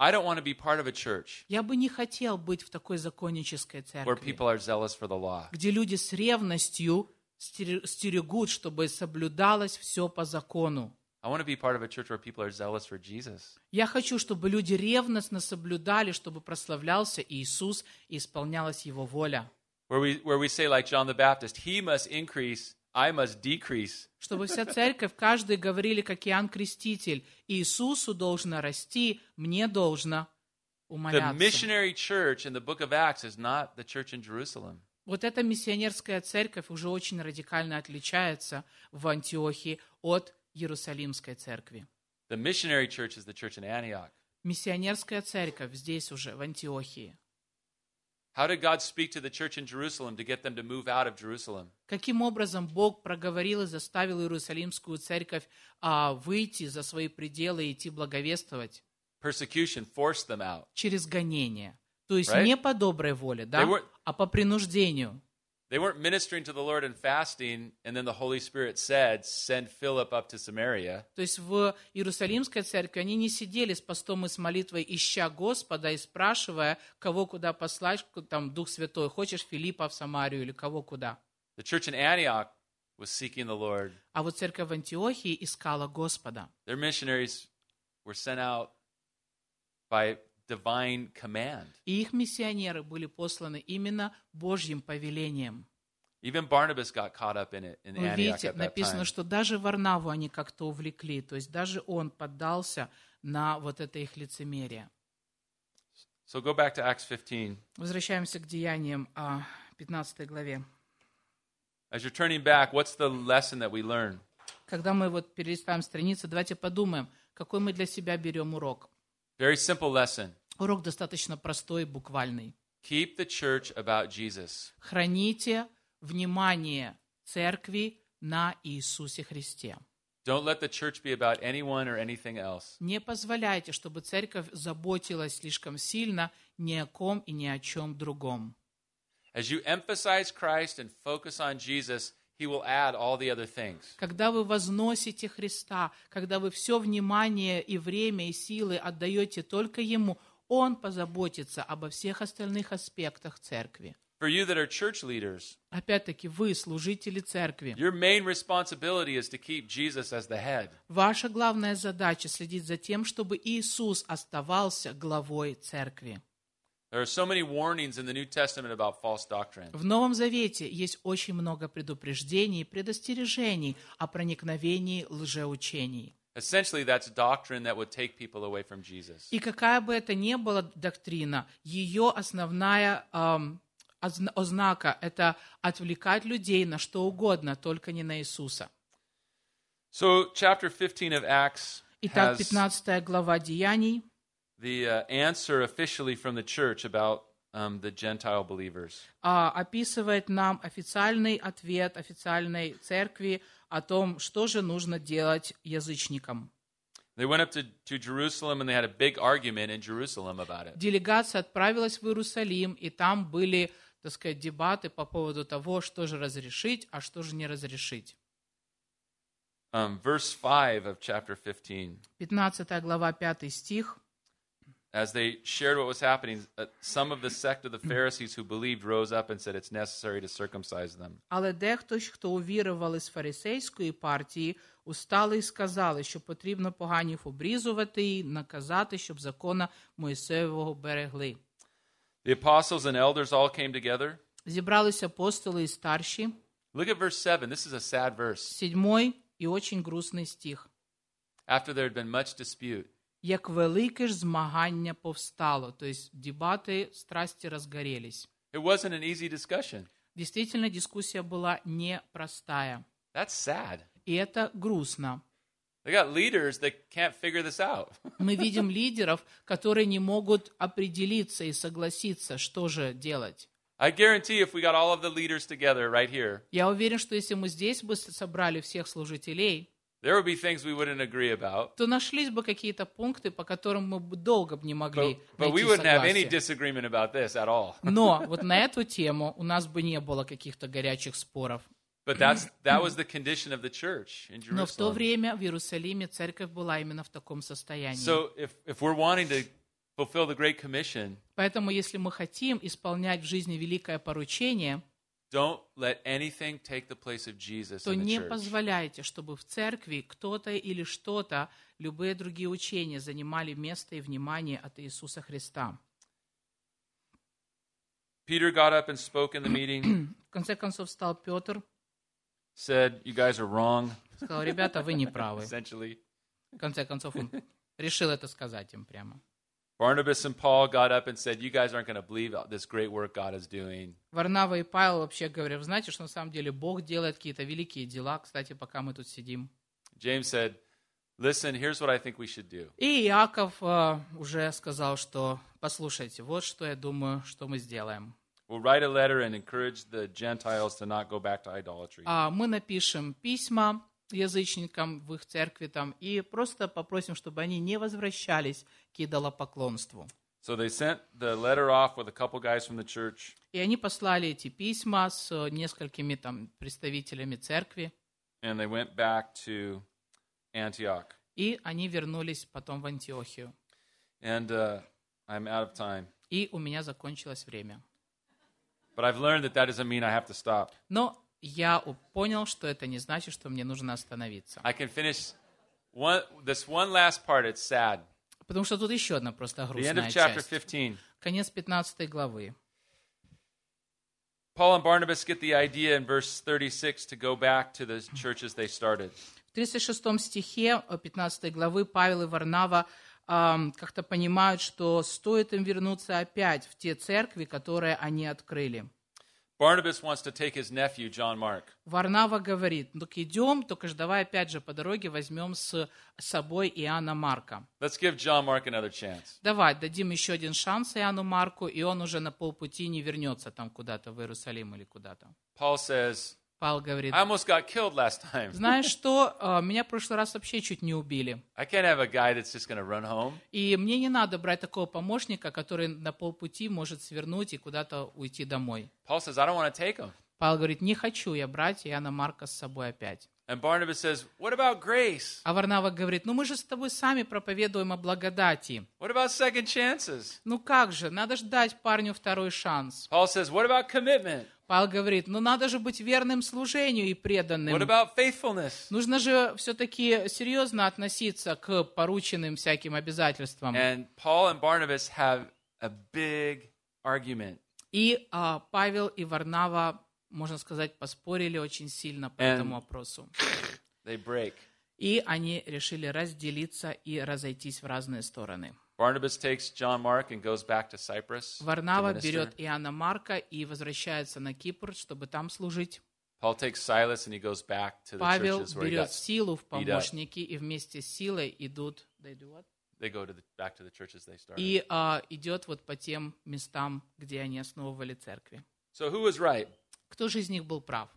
I don't want to be part of a church Я бы не хотел быть в такой законнической where церкви, people are zealous for the law. где люди с ревностью стерегут, чтобы соблюдалось все по закону. I want to be part of a church where people are zealous for Jesus. Я хочу, чтобы люди ревностно соблюдали, чтобы прославлялся Иисус и исполнялась Его воля. Where we, where we say, like John the Baptist, He must increase, I must decrease. Чтобы вся церковь, каждый говорили, как Иоанн Креститель, Иисусу должно расти, мне должно The умоляться. missionary church in the book of Acts is not the church in Jerusalem. Вот эта миссионерская церковь уже очень радикально отличается в Антиохии от Иерусалимской церкви. The missionary church is the church in Antioch. Миссионерская церковь здесь уже, в Антиохии. How did God speak to the church in Jerusalem to get them to move out of Jerusalem? Каким образом Бог проговорил и заставил Иерусалимскую церковь а, выйти за свои пределы и идти благовествовать? Persecution forced them out. Через гонение. То есть Right? не по доброй воле, да, were- а по принуждению. They weren't ministering to the Lord and fasting, and then the Holy Spirit said, Send Philip up to Samaria. То есть в Иерусалимской церкви они не сидели с постом и с молитвой, ища Господа и спрашивая, кого куда послать, там Дух Святой, хочешь Филиппа в Самарию или кого куда. The church in Antioch was seeking the Lord. А вот церковь в Антиохии искала Господа. Their missionaries were sent out by divine command. И их миссионеры были посланы именно Божьим повелением. Even Barnabas got caught up in it in Вы Antioch видите, написано, что даже Варнаву они как-то увлекли, то есть даже он поддался на вот это их лицемерие. So go back to Acts 15. Возвращаемся к деяниям а, 15 главе. As you're turning back, what's the lesson that we learn? Когда мы вот перелистаем страницы, давайте подумаем, какой мы для себя берем урок. Very simple lesson. Урок достаточно простой буквальный. Keep the church about Jesus. Храните внимание церкви на Иисусе Христе. Don't let the church be about anyone or anything else. Не позволяйте, чтобы церковь заботилась слишком сильно ни о ком и ни о чем другом. As you emphasize Christ and focus on Jesus, He will add all the other things. Когда вы возносите Христа, когда вы все внимание и время и силы отдаете только Ему, Он позаботится обо всех остальных аспектах церкви. For you that are church leaders, Опять-таки, вы, служители церкви, your main responsibility is to keep Jesus as the head. ваша главная задача следить за тем, чтобы Иисус оставался главой церкви. В Новом Завете есть очень много предупреждений и предостережений о проникновении лжеучений. Essentially, that's doctrine that would take people away from Jesus. И какая бы это ни была доктрина, ее основная озна- ознака – это отвлекать людей на что угодно, только не на Иисуса. So, chapter 15 of Acts Итак, has 15 глава Деяний the uh, answer officially from the church about um, the Gentile believers. а, описывает нам официальный ответ официальной церкви о том, что же нужно делать язычникам. They went up to, to Jerusalem and they had a big argument in Jerusalem about it. Делегация отправилась в Иерусалим, и там были, так сказать, дебаты по поводу того, что же разрешить, а что же не разрешить. Um, verse 5 of chapter 15. 15 глава, 5 стих. As they shared what was happening, uh, some of the sect of the Pharisees who believed rose up and said it's necessary to circumcise them. Але дехто, ж, хто увірував із фарисейської партії, устали і сказали, що потрібно поганів обрізувати і наказати, щоб закона Моїсеєвого берегли. The apostles and elders all came together. Зібралися апостоли і старші. Look at verse 7. This is a sad verse. Седьмой і очень грустний стих. After there had been much dispute, Як велике ж змагання повстало, тобто дебати, страсти розгорелись. it wasn't an easy discussion. Действительно, дискуссия была непростая. That's sad. И это грустно. They got leaders that can't figure this out. Мы видим лидеров, которые не могут определиться и согласиться, что же делать. I guarantee if we got all of the leaders together right here, Я уверен, что если мы здесь бы собрали всех служителей, there would be things we wouldn't agree about. то нашлись бы какие-то пункты, по которым мы долго бы не But, могли but we найти wouldn't have any disagreement about this at all. Но вот на эту тему у нас бы не было каких-то горячих споров. But that's that was the condition of the church in Но в то Jerusalem. время в Иерусалиме церковь была именно в таком состоянии. So if if we're wanting to fulfill the Great Commission, Поэтому, если мы хотим исполнять в жизни великое поручение, don't let anything take the place of Jesus то не позволяйте, чтобы в церкви кто-то или что-то, любые другие учения занимали место и внимание от Иисуса Христа. Peter got up and spoke in the meeting, В конце концов встал Петр, said, "You guys are wrong." сказал, ребята, вы не правы. Essentially, В конце концов он решил это сказать им прямо. Barnabas and Paul got up and said, "You guys aren't going to believe this great work God is doing." Варнава и Павел вообще говорят, вы знаете, что на самом деле Бог делает какие-то великие дела, кстати, пока мы тут сидим. James said, "Listen, here's what I think we should do. И Иаков э, уже сказал, что послушайте, вот что я думаю, что мы сделаем. We'll write a letter and encourage the Gentiles to not go back to idolatry." А мы напишем письма язычникам в их церкви там и просто попросим, чтобы они не возвращались к идолопоклонству. So they sent the letter off with a couple guys from the church, И они послали эти письма с э, несколькими там представителями церкви, and they went back to Antioch. и они вернулись потом в Антиохию. And uh, I'm out of time. И у меня закончилось время. But I've learned that that doesn't mean I have to stop. Но я понял, что это не значит, что мне нужно остановиться. I can finish one, this one last part. It's sad. Потому что тут еще одна просто грустная часть. 15. Конец 15 главы. Paul and Barnabas get the idea in verse 36 to go back to the churches they started. В 36 стихе э, 15 главы Павел и Варнава ам, как-то понимают, что стоит им вернуться опять в те церкви, которые они открыли. Barnabas wants to take his nephew, John Mark. Варнава говорит, ну идем, только ж давай опять же по дороге возьмем с собой Иоанна Марка. Let's give John Mark another chance. Давай, дадим еще один шанс Иоанну Марку, и он уже на полпути не вернется там куда-то в Иерусалим или куда-то. Paul says, Павел говорит, I almost got killed last time. знаешь что, Э, меня в прошлый раз вообще чуть не убили. I can't have a guy that's just to run home. И мне не надо брать такого помощника, который на полпути может свернуть и куда-то уйти домой. Paul says, I don't want to take him. Павел говорит, не хочу я брать Иоанна Марка с собой опять. And Barnabas says, What about grace? А Варнава говорит, ну мы же с тобой сами проповедуем о благодати. What about second chances? Ну как же, надо же дать парню второй шанс. Paul says, What about commitment? Павел говорит, ну надо же быть верным служению и What преданным. about faithfulness? Нужно же все-таки серьезно относиться к порученным всяким обязательствам. And Paul and Barnabas have a big argument. И а, Павел и Варнава, можно сказать, поспорили очень сильно по And- этому вопросу. They break. И они решили разделиться и разойтись в разные стороны. Barnabas takes John Mark and goes back to Cyprus. to Варнава берет Иоанна Марка и возвращается на Кипр, чтобы там служить. Paul takes Silas and he goes back to the Павел churches where he берет got. силу в beat up. помощники и вместе с силой идут they do what? They go to the, back to the churches they started. и а, идет вот по тем местам, где они основывали церкви. So who was right? Кто же из них был прав?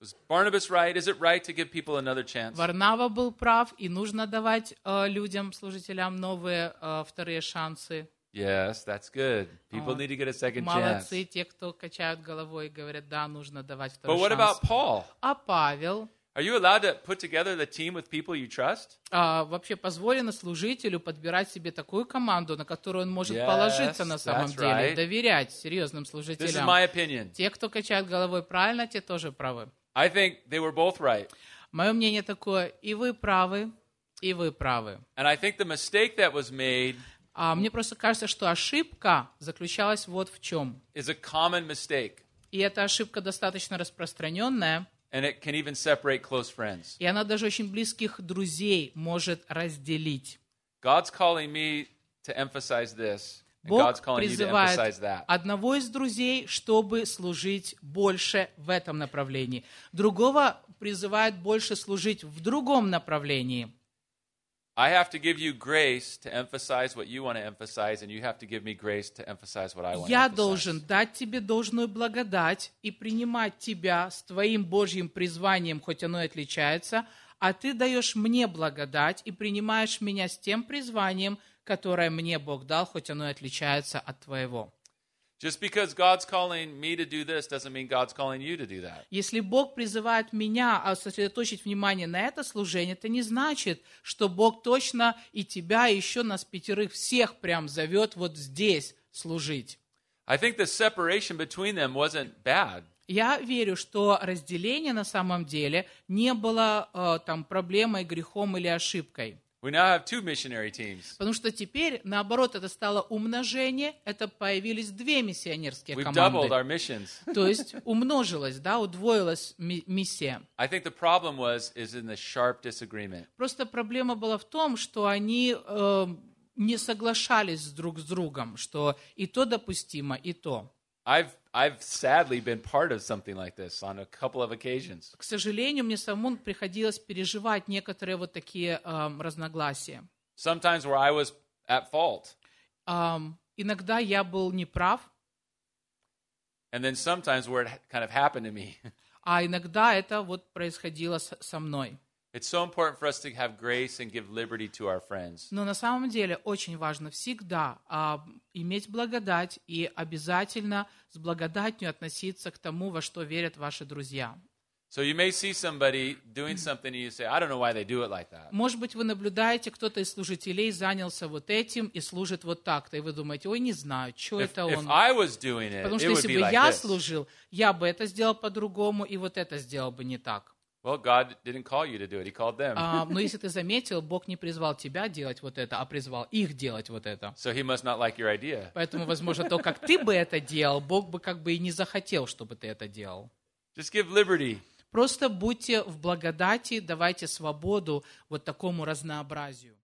Was Barnabas right? Is it right to give people another chance? Варнава был прав, и нужно давать э, людям, служителям новые э, вторые шансы. Yes, that's good. People Oh, need to get a second Молодцы, chance. те, кто качают головой и говорят, да, нужно давать второй But what шанс. about Paul? А Павел? Are you allowed to put together the team with people you trust? А, вообще позволено служителю подбирать себе такую команду, на которую он может Yes, положиться на самом деле, right. доверять серьезным This is служителям. my opinion. Те, кто качает головой правильно, те тоже правы. I think they were both right. Мое мнение такое, и вы правы, и вы правы. And I think the mistake that was made А мне просто кажется, что ошибка заключалась вот в чем. is a common mistake, И эта ошибка достаточно распространенная, and it can even separate close friends. и она даже очень близких друзей может разделить. God's calling me to emphasize this, Бог to призывает одного из друзей, чтобы служить больше в этом направлении. Другого призывает больше служить в другом направлении. I have to give you grace to emphasize what you want to emphasize, and you have to give me grace to emphasize what I want to Я emphasize. должен дать тебе должную благодать и принимать тебя с твоим Божьим призванием, хоть оно и отличается, а ты даешь мне благодать и принимаешь меня с тем призванием, которое мне Бог дал, хоть оно и отличается от твоего. Just because God's calling me to do this doesn't mean God's calling you to do that. Если Бог призывает меня сосредоточить внимание на это служение, это не значит, что Бог точно и тебя, и еще нас пятерых всех прям зовет вот здесь служить. I think the separation between them wasn't bad. Я верю, что разделение на самом деле не было э, там проблемой, грехом или ошибкой. We now have two missionary teams. Потому что теперь, наоборот, это стало умножение, это появились две миссионерские We've doubled команды. our missions. То есть умножилась, да, удвоилась ми- миссия. I think the problem was is in the sharp disagreement. Просто проблема была в том, что они э, не соглашались друг с другом, что и то допустимо, и то. I've I've sadly been part of something like this on a couple of occasions. К сожалению, мне самому приходилось переживать некоторые вот такие эм, разногласия. Sometimes where I was at fault, Ам, иногда я был неправ, and then sometimes where it kind of happened to me. а иногда это вот происходило с- со мной. It It's so important for us to have grace and give liberty to our friends. Но на самом деле очень важно всегда а, иметь благодать и обязательно с благодатью относиться к тому, во что верят ваши друзья. So you may see somebody doing something and you say, I don't know why they do it like that. Может быть, вы наблюдаете, кто-то из служителей занялся вот этим и служит вот так-то, и вы думаете, ой, не знаю, что If, это if он. I was doing it, Потому it что would если бы like я this. служил, я бы это сделал по-другому, и вот это сделал бы не так. Well, God didn't call you to do it. He called them. А, но если ты заметил, Бог не призвал тебя делать вот это, а призвал их делать вот это. So he must not like your idea. Поэтому, возможно, то, как ты бы это делал, Бог бы как бы и не захотел, чтобы ты это делал. Just give liberty. Просто будьте в благодати, давайте свободу вот такому разнообразию.